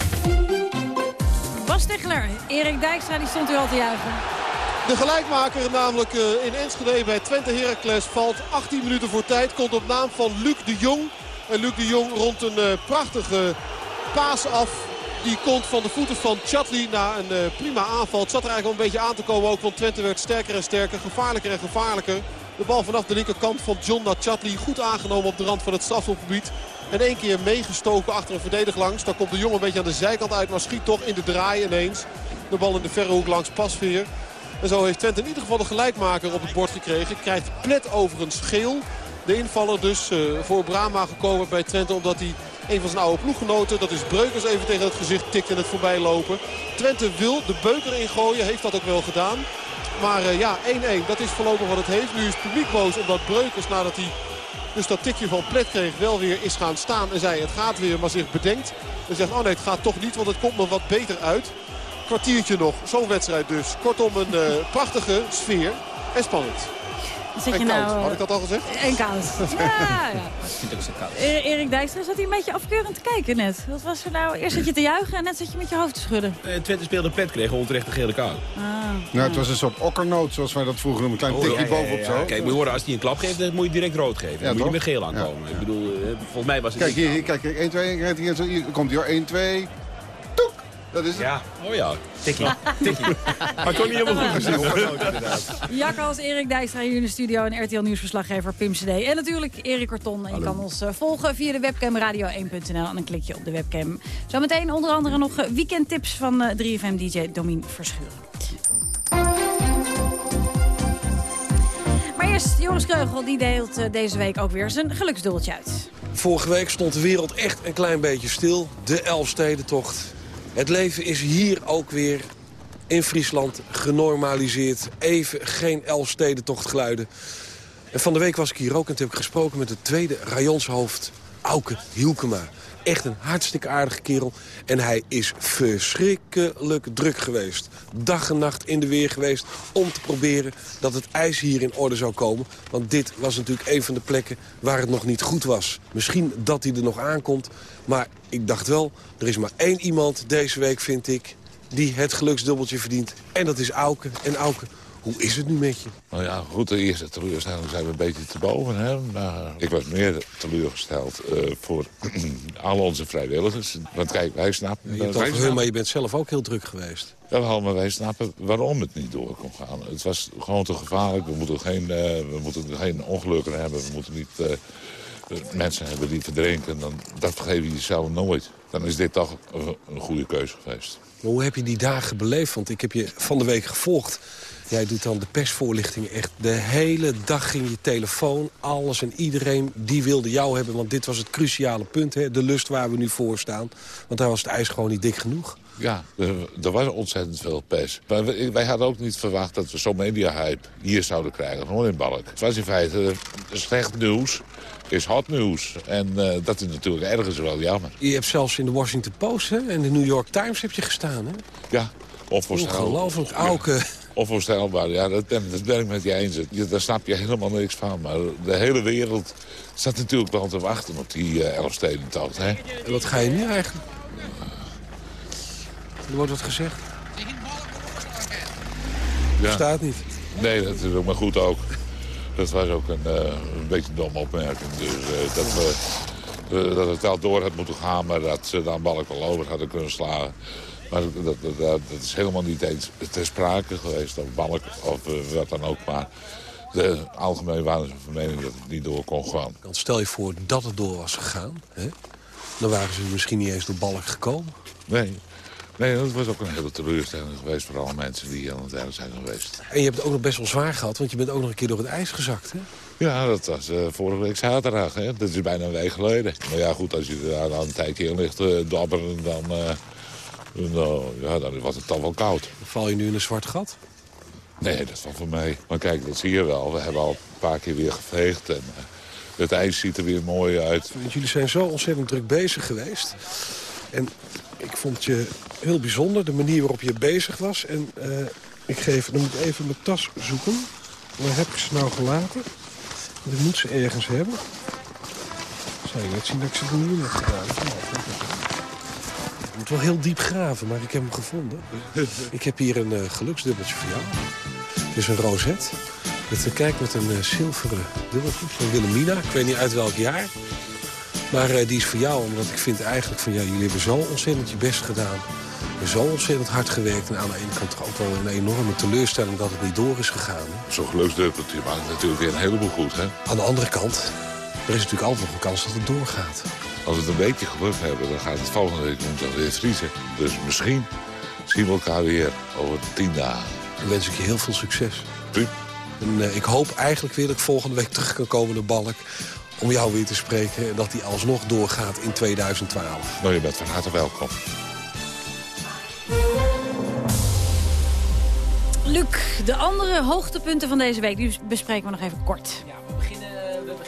Bas Tegeler, Erik Dijkstra, die stond u al te juichen. De gelijkmaker namelijk eh, in Enschede bij Twente Heracles valt 18 minuten voor tijd. Komt op naam van Luc de Jong. En Luc de Jong rond een uh, prachtige paas af. Die komt van de voeten van Chatli na een uh, prima aanval. Het zat er eigenlijk al een beetje aan te komen ook. Want Twente werd sterker en sterker. Gevaarlijker en gevaarlijker. De bal vanaf de linkerkant van John naar Chatli. Goed aangenomen op de rand van het strafschopgebied. En één keer meegestoken achter een verdediger langs. Dan komt de jongen een beetje aan de zijkant uit. Maar schiet toch in de draai ineens. De bal in de verre hoek langs Pasveer. En zo heeft Twente in ieder geval de gelijkmaker op het bord gekregen. Krijgt plet overigens geel. De invaller dus uh, voor Brama gekomen bij Twente. Omdat hij een van zijn oude ploeggenoten, dat is Breukers, even tegen het gezicht tikt in het voorbijlopen. Twente wil de beuker ingooien, heeft dat ook wel gedaan. Maar uh, ja, 1-1, dat is voorlopig wat het heeft. Nu is het publiek boos omdat Breukers nadat hij dus dat tikje van plet kreeg wel weer is gaan staan. En zei het gaat weer, maar zich bedenkt. En zegt oh nee het gaat toch niet, want het komt me wat beter uit. Kwartiertje nog, zo'n wedstrijd dus. Kortom een uh, prachtige sfeer en spannend. Zit je en koud, nou, had ik dat al gezegd? En koud. Ja, ja. E- Erik Dijkstra zat hij een beetje afkeurend te kijken net. Wat was er nou? Eerst zat je te juichen en net zat je met je hoofd te schudden. Uh, Twente speelde plet, kreeg onterecht de gele kaart. Ah. Nou, het was een soort okkernoot, zoals wij dat vroeger noemen. Een klein Oh, tikje ja, bovenop ja, ja. zo. Kijk, moet je horen, als hij een klap geeft, dan moet je direct rood geven. Ja, dan moet je met geel aankomen. Ik bedoel, eh, volgens mij was het... Kijk, hier, hier, kijk, 1, 2, hier, hier, hier komt hij hoor. 1, 2, toek. Dat is het. Ja, oh ja. Tikkie. Tikkie. maar toch niet helemaal goed gezien. Jakker als Erik Dijkstra hier in de studio en RTL Nieuwsverslaggever Pim CD. En natuurlijk Erik Korton. En je kan ons eh, volgen via de webcam radio1.nl. En dan klik je op de webcam. Zometeen onder andere nog eh, weekendtips van eh, 3FM-dj Domien Verschuren. Maar eerst Joris Kreugel, die deelt deze week ook weer zijn geluksdubbeltje uit. Vorige week stond de wereld echt een klein beetje stil. De Elfstedentocht. Het leven is hier ook weer in Friesland genormaliseerd. Even geen Elfstedentocht geluiden. En van de week was ik hier ook en toen heb ik gesproken met het tweede rajonshoofd, Auke Hielkema. Echt een hartstikke aardige kerel. En hij is verschrikkelijk druk geweest. Dag en nacht in de weer geweest om te proberen dat het ijs hier in orde zou komen. Want dit was natuurlijk een van de plekken waar het nog niet goed was. Misschien dat hij er nog aankomt. Maar ik dacht wel, er is maar één iemand deze week, vind ik... die het geluksdubbeltje verdient. En dat is Auke. En Auke, hoe is het nu met je? Nou ja, goed, de eerste teleurstelling zijn we een beetje te boven. Hè? Maar ik was meer teleurgesteld eh, voor al onze vrijwilligers. Want kijk, wij snappen... Je hebt hun, maar je bent zelf ook heel druk geweest. Jawel, maar wij snappen waarom het niet door kon gaan. Het was gewoon te gevaarlijk. We moeten geen, eh, we moeten geen ongelukken hebben. We moeten niet eh, mensen hebben die verdrinken. Dan, dat vergeef je jezelf nooit. Dan is dit toch een, een goede keuze geweest. Maar hoe heb je die dagen beleefd? Want ik heb je van de week gevolgd. Jij doet dan de persvoorlichtingen echt. De hele dag ging je telefoon, alles en iedereen die wilde jou hebben. Want dit was het cruciale punt, hè? de lust waar we nu voor staan. Want daar was het ijs gewoon niet dik genoeg. Ja, er, er was ontzettend veel pers. Maar wij hadden ook niet verwacht dat we zo'n media-hype hier zouden krijgen. Gewoon in Balk. Het was in feite eh, slecht nieuws is hot nieuws. En eh, dat is natuurlijk ergens wel jammer. Je hebt zelfs in de Washington Post hè, en de New York Times heb je gestaan. Hè? Ja, onvoorstelbaar. Ongelooflijk. Auke. Onvoorstelbaar, ja, dat ben, dat ben ik met je eens. Daar snap je helemaal niks van. Maar de hele wereld staat natuurlijk wel te wachten op die uh, Elfstedentocht. Hè? En wat ga je nu eigenlijk? Er wordt wat gezegd. Ja. Staat niet. Nee, dat is ook maar goed ook. Dat was ook een, uh, een beetje een domme opmerking. Dus uh, dat, we, dat het wel door had moeten gaan, maar dat ze dan balk wel over hadden kunnen slaan. Maar dat, dat, is helemaal niet eens ter sprake geweest, of balk of wat dan ook. Maar de, algemeen waren ze van mening dat het niet door kon gaan. Want stel je voor dat het door was gegaan, hè? dan waren ze misschien niet eens door balk gekomen. Nee, Nee, dat was ook een hele teleurstelling geweest voor alle mensen die aan het eind zijn geweest. En je hebt het ook nog best wel zwaar gehad, want je bent ook nog een keer door het ijs gezakt, hè? Ja, dat was uh, vorige week zaterdag, hè. Dat is bijna een week geleden. Maar ja, goed, als je daar dan een tijdje in ligt uh, dabberen, dan, dan, ja, dan was het dan wel koud. Val je nu in een zwart gat? Nee, dat valt voor mij. Maar kijk, dat zie je wel. We hebben al een paar keer weer geveegd en het ijs ziet er weer mooi uit. Want jullie zijn zo ontzettend druk bezig geweest. En ik vond je heel bijzonder, de manier waarop je bezig was. En uh, ik geef, dan moet ik even mijn tas zoeken. Waar heb ik ze nou gelaten? Want ik moet ze ergens hebben. Zou je net zien dat ik ze nu heb gedaan. Ik moet wel heel diep graven, maar ik heb hem gevonden. ik heb hier een uh, geluksdubbeltje voor jou. Het is een rozet. Met, uh, kijk, met een uh, zilveren dubbeltje van Wilhelmina. Ik weet niet uit welk jaar. Maar uh, die is voor jou, omdat ik vind eigenlijk van... ja, jullie hebben zo ontzettend je best gedaan. Zo ontzettend hard gewerkt. En aan de ene kant ook wel een enorme teleurstelling dat het niet door is gegaan. Zo'n geluksdubbeltje maakt natuurlijk weer een heleboel goed, hè? Aan de andere kant, er is natuurlijk altijd nog een kans dat het doorgaat. Als we het een beetje geluk hebben, dan gaat het volgende week woensdag weer vriezen. Dus misschien zien we elkaar weer over tien dagen. Dan wens ik je heel veel succes. En uh, ik hoop eigenlijk weer dat ik volgende week terug kan komen naar Balk om jou weer te spreken en dat die alsnog doorgaat in 2012. Nou, je bent van harte welkom. Luc, de andere hoogtepunten van deze week, die bespreken we nog even kort. Ja,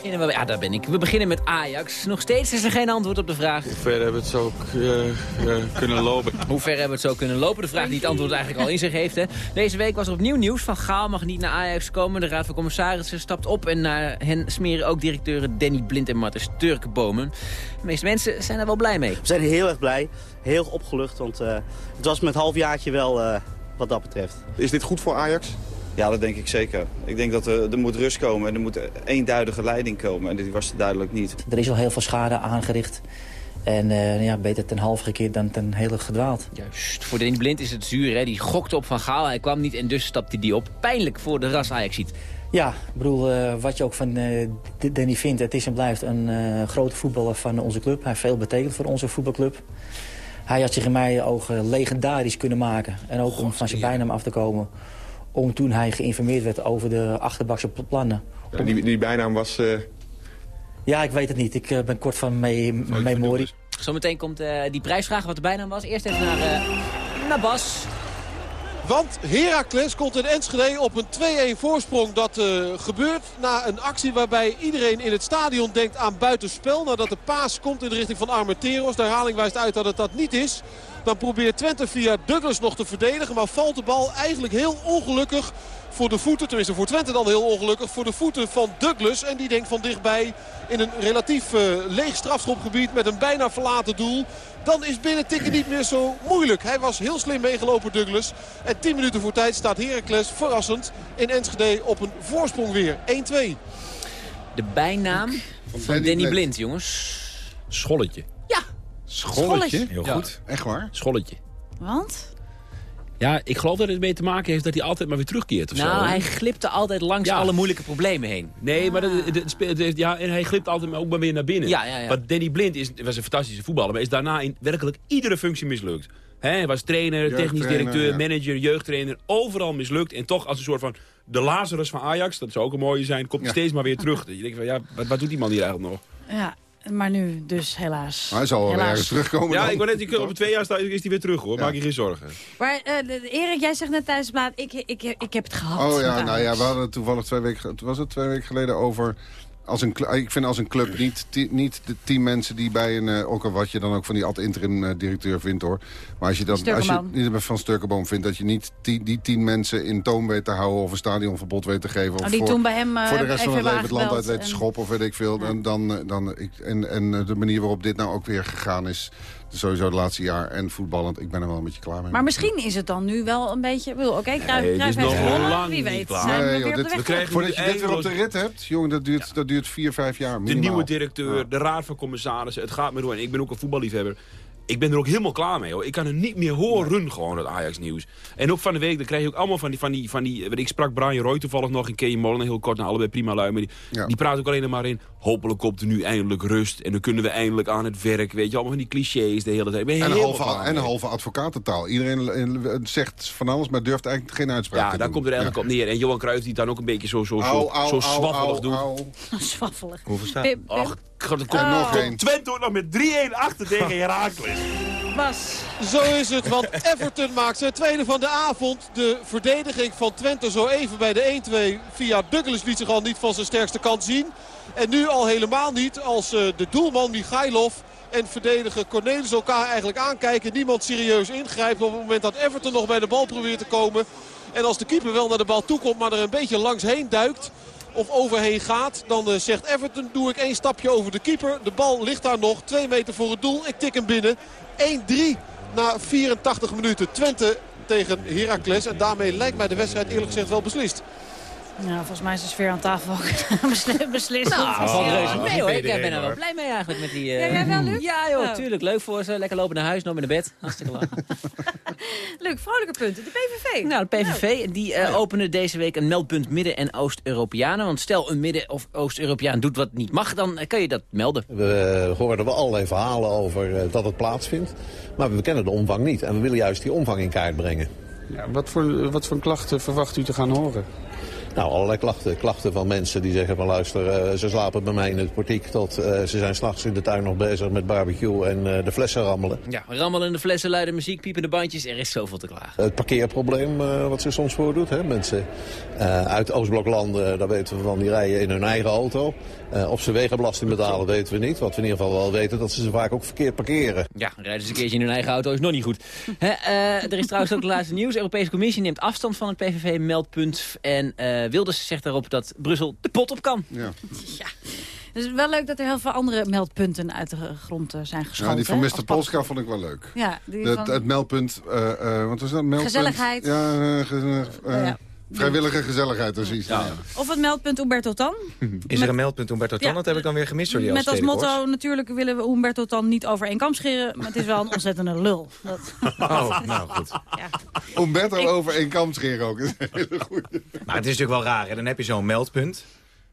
beginnen, we ja, daar ben ik. We beginnen met Ajax. Nog steeds is er geen antwoord op de vraag. Hoe ver hebben we het zo uh, uh, kunnen lopen? Hoe ver hebben we het zo kunnen lopen? De vraag die het antwoord eigenlijk al in zich heeft. Hè. Deze week was er opnieuw nieuws van Gaal mag niet naar Ajax komen. De Raad van Commissarissen stapt op en naar hen smeren ook directeuren Danny Blind en Martens Turkenbomen. De meeste mensen zijn er wel blij mee. We zijn heel erg blij, heel opgelucht, want uh, het was met halfjaartje wel wat dat betreft. Is dit goed voor Ajax? Ja, dat denk ik zeker. Ik denk dat er, er moet rust komen en er moet eenduidige leiding komen. En dit was er duidelijk niet. Er is al heel veel schade aangericht. En uh, ja, beter ten halve gekeerd dan ten hele gedwaald. Juist. Voor Danny Blind is het zuur. Hè? Die gokte op Van Gaal. Hij kwam niet en dus stapte hij op. Pijnlijk voor de ras Ajax ziet. Ja, ik bedoel, uh, wat je ook van uh, Danny vindt. Het is en blijft een grote voetballer van onze club. Hij heeft veel betekend voor onze voetbalclub. Hij had zich in mijn ogen legendarisch kunnen maken. En ook om van zijn bijnaam af te komen. Om toen hij geïnformeerd werd over de achterbakse plannen. Ja, die, die bijnaam was... Uh... Ja, ik weet het niet. Ik uh, ben kort van me memorie. Zometeen komt uh, die prijsvraag wat de bijnaam was. Eerst even naar, naar Bas. Want Heracles komt in Enschede op een 2-1 voorsprong. Dat uh, gebeurt na een actie waarbij iedereen in het stadion denkt aan buitenspel. Nadat de paas komt in de richting van Armenteros. De herhaling wijst uit dat het dat niet is. Dan probeert Twente via Douglas nog te verdedigen. Maar valt de bal eigenlijk heel ongelukkig voor de voeten. Tenminste voor Twente dan heel ongelukkig. Voor de voeten van Douglas. En die denkt van dichtbij in een relatief uh, leeg strafschopgebied met een bijna verlaten doel. Dan is binnen tikken niet meer zo moeilijk. Hij was heel slim meegelopen Douglas. En 10 minuten voor tijd staat Heracles verrassend in Enschede op een voorsprong weer. 1-2. De bijnaam van Danny Blind, jongens. Scholletje. Scholletje? Heel Ja. goed. Echt waar? Scholletje. Want? Ja, ik geloof dat het mee te maken heeft dat hij altijd maar weer terugkeert of Nou, zo. hij glipte altijd langs Ja. alle moeilijke problemen heen. Nee, maar dat, dat- dat ja, en hij glipt altijd maar ook maar weer naar binnen. Ja, ja, ja. Want Danny Blind is, was een fantastische voetballer, maar is daarna in werkelijk iedere functie mislukt. Hè, hij was trainer, technisch directeur, ja. manager, jeugdtrainer. Overal mislukt. En toch als een soort van de Lazarus van Ajax, dat zou ook een mooie zijn, komt hij Ja. steeds maar weer terug. Dat je denkt van, ja, wat, wat doet die man hier eigenlijk nog? Ja. Maar nu dus helaas. Maar hij zal wel ergens terugkomen Ja, dan. ik wou net, ik- op twee jaar is hij weer terug hoor. Maak je geen zorgen. Maar eh, Erik, jij zegt net tijdens het blaad, ik, ik, ik heb het gehad. Oh ja, nou ja, we hadden toevallig twee weken, was het twee weken geleden over... Als een, ik vind als een club niet, niet de tien mensen die bij een... eh, ook al wat je dan ook van die ad-interim eh, directeur vindt hoor. Maar als je dat als je, van Sturkenboom vindt... dat je niet die, die tien mensen in toom weet te houden... of een stadionverbod weet te geven... of Oh, die voor, toen bij hem, eh, voor de rest van het leven het land uit weet te en- schoppen... of weet ik veel. Dan, dan, eh, dan, ik, en, en eh, de manier waarop dit nou ook weer gegaan is... sowieso het laatste jaar en voetballend... ik ben er wel een beetje klaar mee. Maar misschien is het dan nu wel een beetje... Oké, Cruijff Nee, is heeft nog gewonnen, lang wie weet. klaar. Zijn we Nee, weer joh, op de dit- weg we krijgen Voordat je dit weer op de rit hebt, jongen, dat duurt, dat duurt vier, vijf jaar De minimaal. nieuwe directeur, de raad van commissarissen. Het gaat me door. En ik ben ook een voetballiefhebber. Ik ben er ook helemaal klaar mee. Hoor. Ik kan er niet meer horen, gewoon, dat Ajax-nieuws. En ook van de week, dan krijg je ook allemaal van die... Van die, van die weet ik sprak Brian Roy toevallig nog in Keen Molen, heel kort, naar allebei prima lui. Maar die, die praat ook alleen maar in... Hopelijk komt er nu eindelijk rust. En dan kunnen we eindelijk aan het werk. Weet je, allemaal van die clichés de hele tijd. En een, halve, klaar en een halve advocatentaal. Iedereen eh, zegt van alles, maar durft eigenlijk geen uitspraak Ja, te daar doen. komt het eigenlijk op neer. En Johan Cruijff die het dan ook een beetje zo, zo, zo, Au, au, zo au, zwaffelig au, doet. au. Zwaffelig. Hoeveel staat- Pip, Pip. Ach, er komt Oh. nog Komt een. Twente ook nog met 3-1 achter tegen Herakles. Bas. Zo is het, want Everton maakt zijn tweede van de avond. De verdediging van Twente zo even bij de 1-2 via Douglas liet zich al niet van zijn sterkste kant zien. En nu al helemaal niet als eh, de doelman Michailov en verdediger Cornelis elkaar eigenlijk aankijken. Niemand serieus ingrijpt op het moment dat Everton nog bij de bal probeert te komen. En als de keeper wel naar de bal toe komt, maar er een beetje langs heen duikt of overheen gaat. Dan eh, zegt Everton, doe ik één stapje over de keeper. De bal ligt daar nog, twee meter voor het doel. Ik tik hem binnen. 1-3 na 84 minuten. Twente tegen Heracles. En daarmee lijkt mij de wedstrijd eerlijk gezegd wel beslist. Ja, volgens mij is de sfeer aan tafel ook besli- beslist. Nou, hoor. Ik iedereen, ben er wel blij mee eigenlijk met die... eh, Ja, jij wel, Luc? Ja joh, Oh. tuurlijk. Leuk voor ze. Lekker lopen naar huis, nog in de bed. Hartstikke leuk. Leuk, vrolijke punten. De PVV. Nou, de PVV die eh, openen deze week een meldpunt Midden- en Oost-Europeanen. Want stel een Midden- of Oost-Europeaan doet wat niet mag, dan eh, kan je dat melden. We eh, horen er wel allerlei verhalen over eh, dat het plaatsvindt. Maar we kennen de omvang niet. En we willen juist die omvang in kaart brengen. Ja, wat, voor, wat voor klachten verwacht u te gaan horen? Nou, allerlei klachten. Klachten van mensen die zeggen van luister, eh, ze slapen bij mij in het portiek tot eh, ze zijn s'nachts in de tuin nog bezig met barbecue en eh, de flessen rammelen. Ja, rammelende flessen, luide muziek, piepende bandjes. Er is zoveel te klagen. Het parkeerprobleem wat zich soms voordoet. Hè? Mensen uit Oostbloklanden, daar weten we van, die rijden in hun eigen auto. Eh, of ze wegenbelasting betalen, weten we niet. Wat we in ieder geval wel weten, dat ze ze vaak ook verkeerd parkeren. Ja, rijden ze een keertje in hun eigen auto is nog niet goed. Hè, eh, er is trouwens ook het laatste nieuws. De Europese Commissie neemt afstand van het PVV-meldpunt. En eh Wilders zegt daarop dat Brussel de pot op kan. Ja. Dus wel leuk dat er heel veel andere meldpunten uit de grond zijn geschoten. Ja, die van Mr. Polska vond ik wel leuk. Ja, die Het, van- het meldpunt, eh, eh, wat was dat? Meldpunt? Gezelligheid. Ja, ge- Ja, ja. Vrijwillige gezelligheid, dat is iets. Ja. Of het meldpunt Umberto Tan. Is er een meldpunt Humberto Tan? Ja. Dat heb ik dan weer gemist door die Met als motto, natuurlijk willen we Umberto Tan niet over één kam scheren. Maar het is wel een ontzettende lul. Dat... Oh, nou goed. Umberto over één kam scheren ook. Dat is een hele goeie. Maar het is natuurlijk wel raar. Hè? Dan heb je zo'n meldpunt.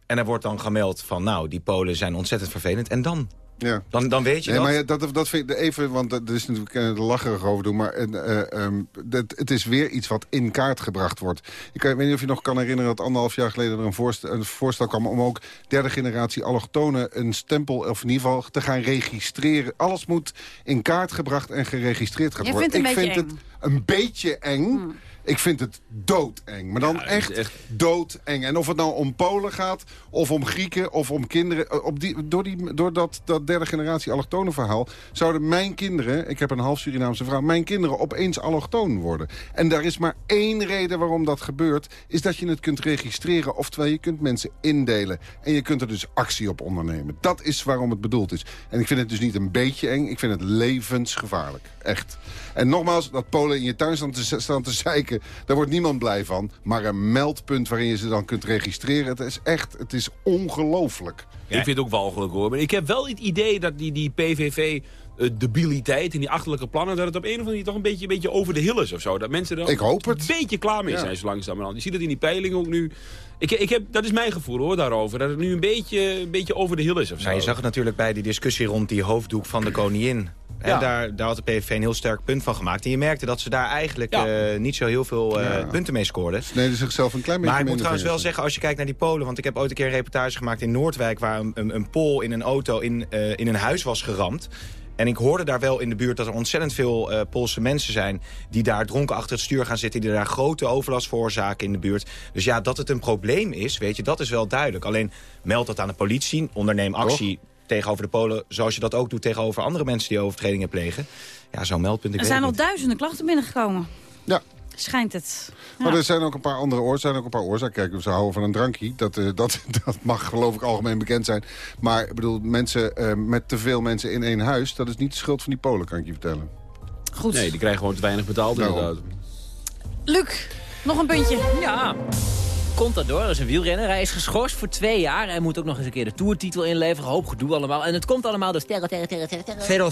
En er wordt dan gemeld van, nou, die Polen zijn ontzettend vervelend. En dan? Ja. Dan, dan weet je nee, dat. maar ja, dat, dat vind ik even, want dat is natuurlijk uh, de lacherig over doen, maar uh, um, dat, het is weer iets wat in kaart gebracht wordt. Ik, kan, ik weet niet of je nog kan herinneren dat anderhalf jaar geleden er een voorstel, een voorstel kwam om ook derde generatie allochtonen een stempel, of in ieder geval te gaan registreren. Alles moet in kaart gebracht en geregistreerd gaan worden. vindt het ik een vind het een beetje eng. Hmm. Ik vind het doodeng. Maar dan Ja, echt- doodeng. En of het nou om Polen gaat, of om Grieken, of om kinderen... eh, Op die, door die, door dat, dat derde generatie allochtone verhaal... zouden mijn kinderen, ik heb een half Surinaamse vrouw... mijn kinderen opeens allochtoon worden. En daar is maar één reden waarom dat gebeurt... is dat je het kunt registreren, oftewel je kunt mensen indelen. En je kunt er dus actie op ondernemen. Dat is waarom het bedoeld is. En ik vind het dus niet een beetje eng, ik vind het levensgevaarlijk. Echt. En nogmaals, dat Polen in je tuin staan te, staan te zeiken... daar wordt niemand blij van. Maar een meldpunt waarin je ze dan kunt registreren... het is echt, het is ongelooflijk. Ik vind het ook walgelijk hoor. Maar ik heb wel het idee dat die, die PVV... eh, debiliteit en die achterlijke plannen... dat het op een of andere manier toch een beetje, een beetje over de hill is of zo. Dat mensen er Ik hoop het. een beetje klaar mee Ja. zijn zo langzamerhand. Je ziet het in die peiling ook nu. Ik, ik heb, dat is mijn gevoel hoor, daarover. Dat het nu een beetje, een beetje over de hill is of zo. Nou, je zag het natuurlijk bij die discussie rond die hoofddoek van de koningin. En Ja. daar, daar had de PVV een heel sterk punt van gemaakt. En je merkte dat ze daar eigenlijk Ja. eh, niet zo heel veel eh, Ja. punten mee scoorden. Sneden zichzelf een klein beetje Maar ik moet trouwens wel zeggen, als je kijkt naar die Polen... want ik heb ooit een keer een reportage gemaakt in Noordwijk... waar een, een, een Pool in een auto in, eh, in een huis was geramd. En ik hoorde daar wel in de buurt dat er ontzettend veel eh, Poolse mensen zijn... die daar dronken achter het stuur gaan zitten... die daar grote overlast veroorzaken in de buurt. Dus ja, dat het een probleem is, weet je, dat is wel duidelijk. Alleen meld dat aan de politie, onderneem actie... tegenover de Polen, zoals je dat ook doet tegenover andere mensen die overtredingen plegen. Ja, zo'n meldpunt, ik Er zijn al niet. duizenden klachten binnengekomen. Ja. Schijnt het. Ja. Maar er zijn ook een paar andere oorzaken. zijn ook een paar oorzaken. Kijk, ze houden van een drankje. Dat, eh, dat, dat mag geloof ik algemeen bekend zijn. Maar ik bedoel, mensen eh, met te veel mensen in één huis... dat is niet de schuld van die Polen, kan ik je vertellen. Goed. Nee, die krijgen gewoon te weinig betaald Daarom. inderdaad. Luc, nog een puntje. Ja. Contador is een wielrenner. Hij is geschorst voor twee jaar. Hij moet ook nog eens een keer de toertitel inleveren. Hoop gedoe allemaal. En het komt allemaal door sterren, sterren, sterren, sterren. 000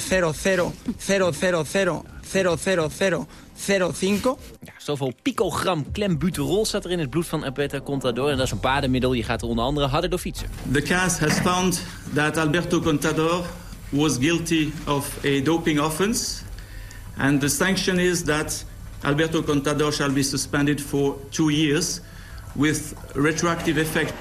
000 000 Ja, zoveel picogram klembuterol staat er in het bloed van Alberto Contador. En dat is een paardenmiddel. Je gaat er onder andere harder door fietsen. The CAS has found that Alberto Contador was guilty of a doping offense. And the sanction is that Alberto Contador shall be suspended for two years with retroactive effect.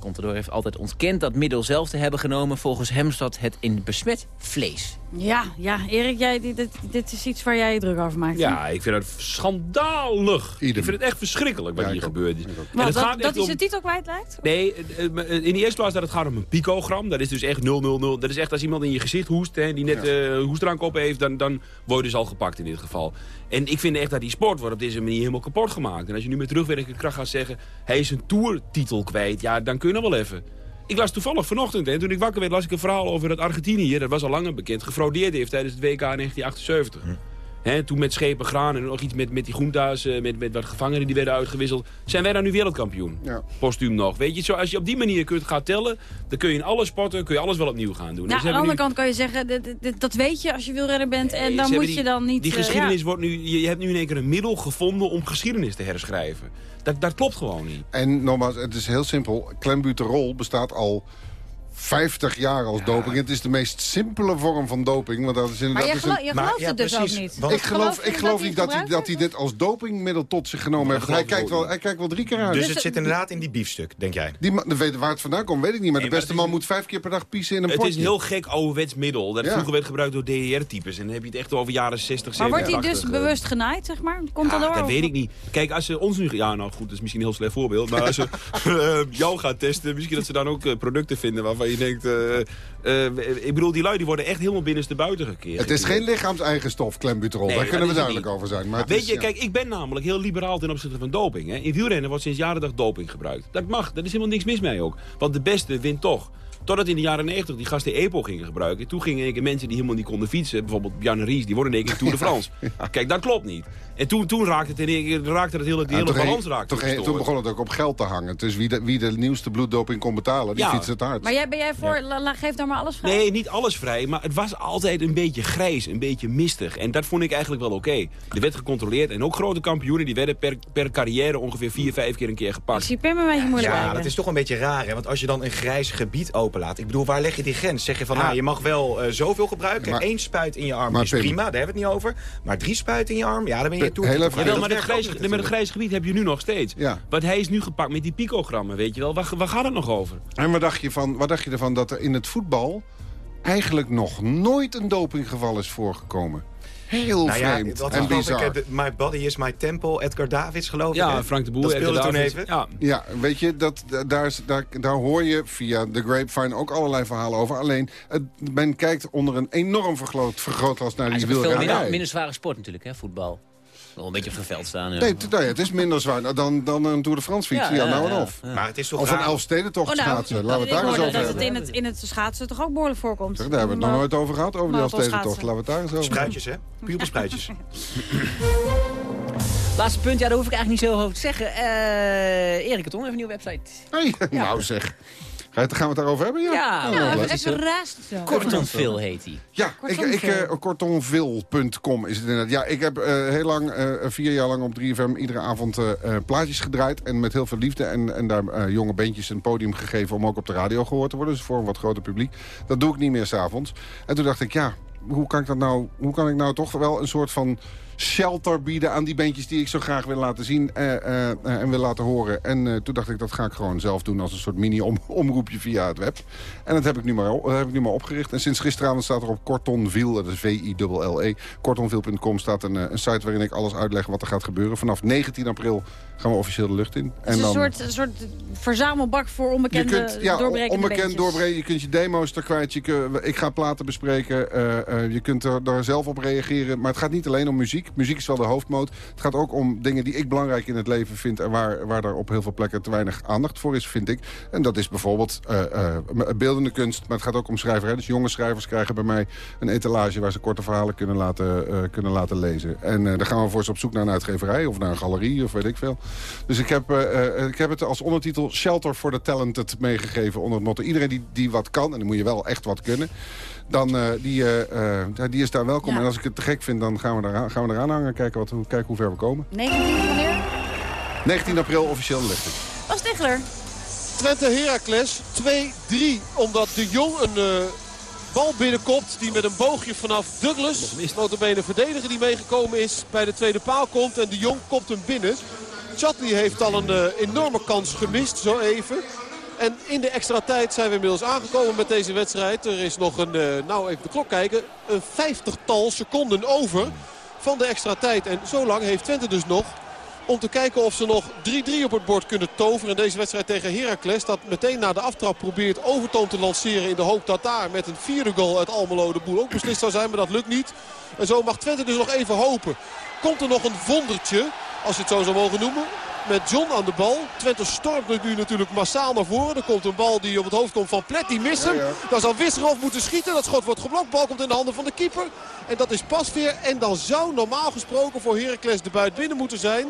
Contador heeft altijd ontkend dat middel zelf te hebben genomen. Volgens hem zat het in besmet vlees. Ja, ja, Erik, jij, dit, dit, dit is iets waar jij je druk over maakt. Ja, ik vind het schandalig. Ik vind het echt verschrikkelijk wat hier gebeurt. En het dat, gaat dat om... zijn titel kwijt lijkt? Nee, eh, eh, in de eerste plaats dat het gaat om een picogram. Dat is dus echt 000. Dat is echt als iemand in je gezicht hoest, hè, die net eh hoestdrank op heeft, dan, dan word je dus al gepakt in dit geval. En ik vind echt dat die sport wordt op deze manier helemaal kapot gemaakt. En als je nu met terugwerkende kracht gaat zeggen, hij is een toertitel kwijt, ja, dan kun je nog wel even. Ik las toevallig vanochtend, hè, toen ik wakker werd, las ik een verhaal over dat Argentinië, dat was al langer bekend, gefraudeerd heeft tijdens het WK in 1978. Toen met schepen graan en nog iets met, met die groenta's, eh, met, met wat gevangenen die werden uitgewisseld. Zijn wij dan nu wereldkampioen? Ja. Postuum nog. Weet je, zo, als je op die manier kunt gaan tellen, dan kun je in alle sporten kun je alles wel opnieuw gaan doen. Nou, En ze aan de andere nu- kant kan je zeggen, dat weet je als je wielrenner bent. En dan moet je dan niet... Die eh, geschiedenis ja. wordt nu... Je, je hebt nu in één keer een middel gevonden om geschiedenis te herschrijven. Dat, dat klopt gewoon niet. En nogmaals, het is heel simpel. Klembuterol bestaat al 50 jaar als doping. Het is de meest simpele vorm van doping. Want dat is inderdaad... Maar je een- je gelooft het dus ook niet. Ik geloof, ik geloof dat niet hij dat hij, het dat hij dit als dopingmiddel tot zich genomen heeft. Hij kijkt, wel, hij kijkt wel drie keer uit. Dus het zit inderdaad in die biefstuk, denk jij? Die man, weet, waar het vandaan komt, weet ik niet. Maar Nee, de beste het is man moet vijf keer per dag piezen in een Het potje. is een heel gek ouderwets middel. Dat Ja. vroeger werd gebruikt door DDR-types. En dan heb je het echt over jaren 60, 70, Maar wordt hij dus 80. bewust genaaid, zeg maar? Komt dat door? dat weet ik niet. Kijk, als ze ons nu... Ja, nou goed, dat is misschien een heel slecht voorbeeld. Maar als ze eh, jou gaat testen... Misschien dat ze dan ook eh, producten vinden waarvan je denkt... eh, eh, ik bedoel, die lui die worden echt helemaal binnenste buiten gekeerd. Het is geen lichaams-eigen stof, klembuterol. Nee, Daar kunnen we duidelijk over zijn. Maar Weet is, je, ja. kijk, ik ben namelijk heel liberaal ten opzichte van doping. Hè. In wielrennen wordt sinds jaren dag doping gebruikt. Dat mag, daar is helemaal niks mis mee ook. Want de beste wint toch. Totdat in de jaren 90 die gasten EPO gingen gebruiken. Toen gingen keer mensen die helemaal niet konden fietsen. Bijvoorbeeld Bjarne Ries, die worden in één keer Tour de France. Kijk, dat klopt niet. En toen, toen raakte het in één keer raakte het hele, de Ja, hele toch balans raakte toch toen begon het ook op geld te hangen. Dus wie de, wie de nieuwste bloeddoping kon betalen, die Ja. fietst het hard. Maar jij, ben jij voor, la, la- geef daar maar alles vrij? Nee, niet alles vrij, maar het was altijd een beetje grijs, een beetje mistig. En dat vond ik eigenlijk wel oké. Er werd gecontroleerd en ook grote kampioenen... die werden per, per carrière ongeveer vier, vijf keer een keer Ik gepakt. zie Pim een beetje moeilijk Ja, dat is toch een beetje raar, hè? Want als je dan een grijs gebied openlaat... Ik bedoel, waar leg je die grens? Zeg je van, Ja. nou, je mag wel eh, zoveel gebruiken. Maar- Eén spuit in je arm is Pim- prima, daar hebben we het niet over. Maar drie spuiten in je arm, ja, dan ben je toe. heel even- Jawel, dat maar, het grijs, maar het grijs gebied heb je nu nog steeds. Ja. Want hij is nu gepakt met die picogrammen, weet je wel. Waar, waar gaat het nog over? En wat dacht, je van, wat dacht je ervan dat er in het voetbal... eigenlijk nog nooit een dopinggeval is voorgekomen? Heel Nou ja, vreemd en ik, bizar. My Body is My Temple, Edgar Davids geloof ik. Ja? Frank de Boer, Dat speelde Edgar toen Davids. even. Ja. Ja, weet je, dat, daar, is- daar, daar hoor je via de Grapevine ook allerlei verhalen over. Alleen, het, men kijkt onder een enorm vergroot, vergrootglas naar Het die is ook een veel minder, wielrennerij. minder zware sport natuurlijk, hè, voetbal. Wel een beetje op het veld staan. ja. Nee, het is minder zwaar dan, dan een Tour de France fietsen. Ja, nou en ja, of. ja. Maar het is toch Of een Elfstedentocht Oh, nou, schaatsen. Laten we het ik daar eens over dat het hebben. in het, in het schaatsen toch ook behoorlijk voorkomt. Zeg, Daar hebben we het nog nooit over gehad, over die. Elfstedentocht. Laten we het daar eens over Spruitjes, hè? Puberspruitjes. Laatste punt, ja, daar hoef ik eigenlijk niet zo over te zeggen. Eh Erik Ton heeft een nieuwe website. Hey, Nou zeg. Ga je, gaan we het daarover hebben? Ja, Ja, Oh, Ja, leuk. even, raast zo. Kortonvil heet hij. Ja, ik, ik, Kortonvil. eh, kortonvil.com is het inderdaad. Ja, ik heb eh, heel lang, eh, vier jaar lang op 3FM iedere avond plaatjes gedraaid. En met heel veel liefde. En, en daar eh, jonge bandjes een podium gegeven om ook op de radio gehoord te worden. Dus voor een wat groter publiek. Dat doe ik niet meer s'avonds. En toen dacht ik, ja, hoe kan ik dat nou, hoe kan ik nou toch wel een soort van shelter bieden aan die bandjes die ik zo graag wil laten zien eh, eh, eh, en wil laten horen. En toen dacht ik, dat ga ik gewoon zelf doen als een soort mini-omroepje via het web. En dat heb ik, nu maar, heb ik nu maar opgericht. En sinds gisteravond staat er op Kortonville, dat is V-I-L-L-E, kortonville.com staat een, een site waarin ik alles uitleg wat er gaat gebeuren. Vanaf 19 april gaan we officieel de lucht in. Het is een soort, een soort verzamelbak voor je onbekende kunt, ja, doorbrekende onbekend doorbreken. Je kunt je demo's er kwijt. Je kun- ik ga platen bespreken. eh, eh, je kunt er, daar zelf op reageren. Maar het gaat niet alleen om muziek. Muziek is wel de hoofdmoot. Het gaat ook om dingen die ik belangrijk in het leven vind... en waar, waar er op heel veel plekken te weinig aandacht voor is, vind ik. En dat is bijvoorbeeld eh, beeldende kunst. Maar het gaat ook om schrijverij. Dus jonge schrijvers krijgen bij mij een etalage... waar ze korte verhalen kunnen laten, kunnen laten lezen. En daar gaan we voor ze op zoek naar een uitgeverij... of naar een galerie of weet ik veel. Dus ik heb, eh, eh, ik heb het als ondertitel Shelter for the Talented meegegeven onder het motto. Iedereen die, die wat kan, en dan moet je wel echt wat kunnen... dan eh, die, ja, die is daar welkom. Ja. En als ik het te gek vind, dan gaan we eraan, gaan we eraan hangen. Kijken, wat, kijken hoe ver we komen. 19 wanneer? 19 april officieel in. Bas Tichler. Twente Heracles 2-3. Omdat de Jong een eh, bal binnenkomt die met een boogje vanaf Douglas. Notabene verdediger die meegekomen is bij de tweede paal komt. En de Jong kopt hem binnen. Chatley heeft al een eh, enorme kans gemist zo even. En in de extra tijd zijn we inmiddels aangekomen met deze wedstrijd. Er is nog een, eh, nou even de klok kijken, een vijftigtal seconden over van de extra tijd. En zo lang heeft Twente dus nog om te kijken of ze nog 3-3 op het bord kunnen toveren. In deze wedstrijd tegen Heracles. Dat meteen na de aftrap probeert Overtoom te lanceren. In de hoop dat daar met een vierde goal uit Almelo de boel ook beslist zou zijn. Maar dat lukt niet. En zo mag Twente dus nog even hopen. Komt er nog een wondertje. Als je het zo zou mogen noemen. Met John aan de bal. Twente stormt nu natuurlijk massaal naar voren. Er komt een bal die op het hoofd komt van Plet. Die mist hem. Dan zal Wisserhoff moeten schieten. Dat schot wordt geblokt. Bal komt in de handen van de keeper. En dat is Pasveer. En dan zou normaal gesproken voor Heracles de buit binnen moeten zijn.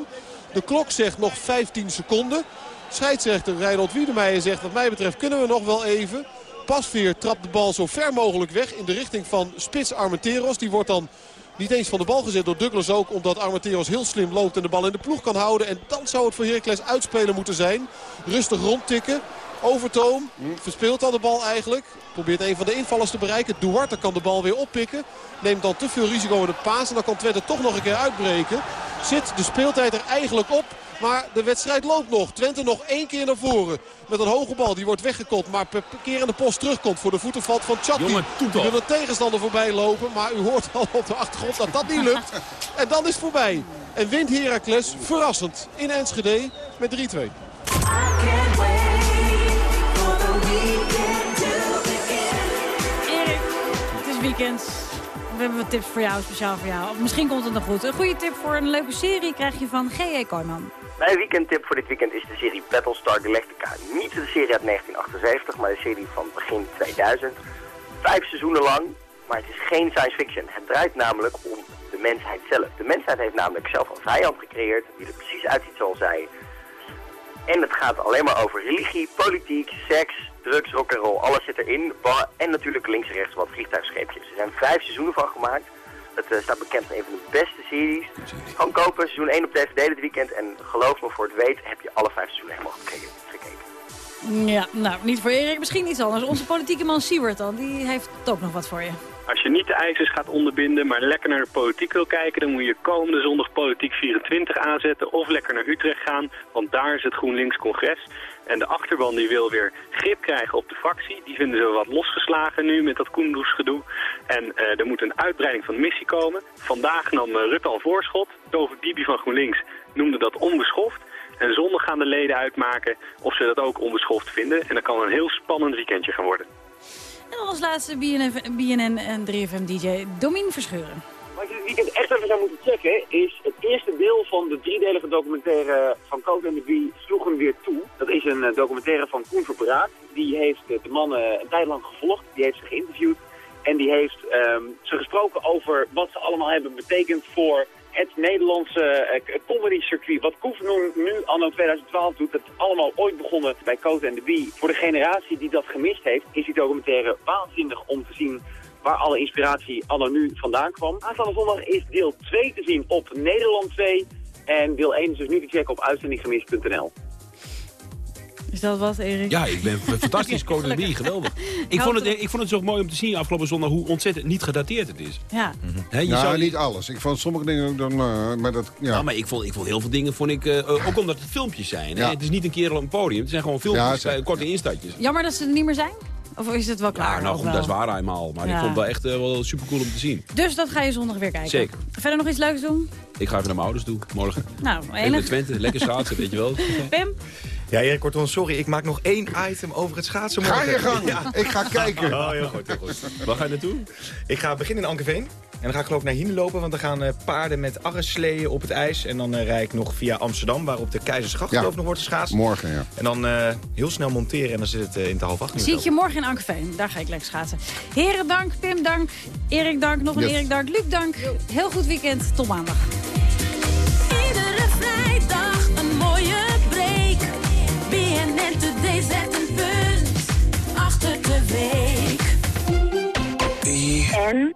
De klok zegt nog 15 seconden. Scheidsrechter Reinhold Wiedemeijer zegt wat mij betreft kunnen we nog wel even. Pasveer trapt de bal zo ver mogelijk weg in de richting van Spits Armenteros. Die wordt dan niet eens van de bal gezet door Douglas ook. Omdat Armenteros heel slim loopt en de bal in de ploeg kan houden. En dan zou het voor Heracles uitspelen moeten zijn. Rustig rondtikken. Overtoom verspeelt dan de bal eigenlijk. Probeert een van de invallers te bereiken. Duarte kan de bal weer oppikken. Neemt dan te veel risico in de paas. En dan kan Twente toch nog een keer uitbreken. Zit de speeltijd er eigenlijk op. Maar de wedstrijd loopt nog. Twente nog één keer naar voren. Met een hoge bal. Die wordt weggekopt. Maar per keer in de post terugkomt. Voor de voeten valt van toet Die wil een tegenstander voorbij lopen. Maar u hoort al op de achtergrond dat dat niet lukt. En dan is het voorbij. En wint Heracles verrassend in Enschede met 3-2. Erik, het is weekend. We hebben wat tips voor jou, speciaal voor jou. Of misschien komt het nog goed. Een goede tip voor een leuke serie krijg je van G.E. Kooijman. Mijn weekendtip voor dit weekend is de serie Battlestar Galactica. Niet de serie uit 1978, maar de serie van begin 2000. Vijf seizoenen lang, maar het is geen science fiction. Het draait namelijk om de mensheid zelf. De mensheid heeft namelijk zelf een vijand gecreëerd die er precies uitziet zoals zij. En het gaat alleen maar over religie, politiek, seks, drugs, rock'n'roll. Alles zit erin. En natuurlijk links en rechts wat vliegtuigscheepjes. Er zijn vijf seizoenen van gemaakt. Het eh, staat bekend als een van de beste series. Gewoon kopen, seizoen 1 op DVD dit weekend. En geloof me, voor het weet heb je alle vijf seizoenen helemaal gekeken. gekeken. Ja, nou, niet voor Erik, misschien iets anders. Onze politieke man Siewert dan, die heeft ook nog wat voor je. Als je niet de ijzers gaat onderbinden, maar lekker naar de politiek wil kijken... dan moet je komende zondag Politiek 24 aanzetten of lekker naar Utrecht gaan. Want daar is het GroenLinks congres. En de achterban die wil weer grip krijgen op de fractie. Die vinden ze wat losgeslagen nu met dat Koendoes gedoe. En eh, er moet een uitbreiding van de missie komen. Vandaag nam eh, Rutte al voorschot. Tovik Dibi van GroenLinks noemde dat onbeschoft. En zondag gaan de leden uitmaken of ze dat ook onbeschoft vinden. En dat kan een heel spannend weekendje gaan worden. En als laatste BNN, en 3FM-dj Domien Verscheuren. Wat je dit weekend echt even zou moeten checken is het eerste deel van de driedelige documentaire van Coat en de Bie sloeg hem weer toe. Dat is een eh, documentaire van Koen Verbraak. Die heeft eh, de mannen een tijd lang gevolgd, die heeft ze geïnterviewd. En die heeft ehm, ze gesproken over wat ze allemaal hebben betekend voor het Nederlandse uh, comedy-circuit. Wat Koefnoen nu anno 2012 doet, dat is allemaal ooit begonnen bij Cote en de Bie. Voor de generatie die dat gemist heeft, is die documentaire waanzinnig om te zien waar alle inspiratie anno nu vandaan kwam. Aanstaande zondag is deel 2 te zien op Nederland 2. En deel 1 is dus nu te checken op uitzendinggemist.nl. Is dat wat, Erik? Ja, ik ben fantastisch. Code B, geweldig. Ik vond, het, ik vond het zo mooi om te zien afgelopen zondag hoe ontzettend niet gedateerd het is. Ja. He, je ja, zou... niet alles. Ik vond sommige dingen ook dan... Uh, maar dat, ja. ja. maar ik vond, ik vond heel veel dingen, vond ik, uh, ook omdat het filmpjes zijn. Ja. Het is niet een keer op een podium. Het zijn gewoon filmpjes, ja, korte instartjes. Jammer dat ze er niet meer zijn? Of is het wel klaar? Ja, nou goed, dat is waar eenmaal. Maar ik vond het wel echt uh, wel super cool om te zien. Dus dat ga je zondag weer kijken? Zeker. Verder nog iets leuks doen? Ik ga even naar mijn ouders toe, morgen. Nou, enig. Twente, lekker schaatsen, weet je wel. Pim? Ja, Erik Kortom, sorry. Ik maak nog één item over het schaatsen morgen. Ga je gang. Ja. Ik ga kijken. Oh, heel goed, heel goed. Waar ga je naartoe? Ik ga beginnen in Ankeveen. En dan ga ik geloof ik naar Hien lopen, want dan gaan uh, paarden met arresleeën op het ijs. En dan uh, rijd ik nog via Amsterdam, waar op de Keizersgracht ja. geloof nog wordt geschaatst. Morgen, ja. En dan uh, heel snel monteren en dan zit het in de half acht. Zie ik je morgen in Ankeveen. Daar ga ik lekker schaatsen. Heren dank, Pim dank, Erik dank, nog een yes. Erik dank, Luc dank. Heel goed weekend, tot maandag. Iedere vrijdag zet een punt achter de week. En?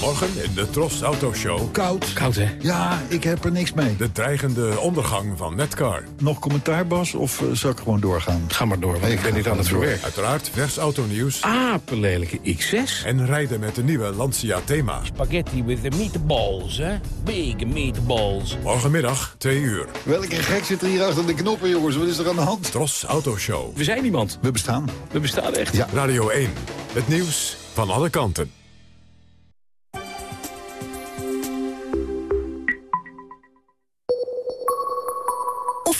Morgen in de Tros Auto Show. Koud. Koud, hè? Ja, ik heb er niks mee. De dreigende ondergang van Netcar. Nog commentaar, Bas, of uh, zal ik gewoon doorgaan? Ga maar door, want ik, ik ben niet aan het verwerken. Uiteraard vers autonieuws. Apenlelijke X6. En rijden met de nieuwe Lancia Thema. Spaghetti with the meatballs, hè? Big meatballs. Morgenmiddag, 2 uur. Welke gek zit er hier achter de knoppen, jongens? Wat is er aan de hand? Tros Auto Show. We zijn niemand. We bestaan. We bestaan echt. Ja. Radio 1. Het nieuws van alle kanten.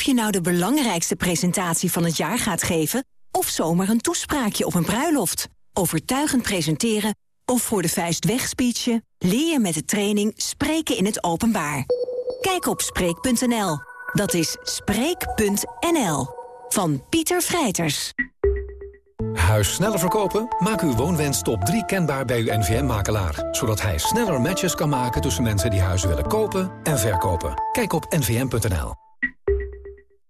Je nou de belangrijkste presentatie van het jaar gaat geven... of zomaar een toespraakje op een bruiloft. Overtuigend presenteren of voor de vuist wegspeechen... leer je met de training Spreken in het Openbaar. Kijk op Spreek.nl. Dat is Spreek.nl. Van Pieter Vrijters. Huis sneller verkopen? Maak uw woonwens top 3 kenbaar bij uw NVM-makelaar. Zodat hij sneller matches kan maken tussen mensen die huizen willen kopen en verkopen. Kijk op nvm.nl.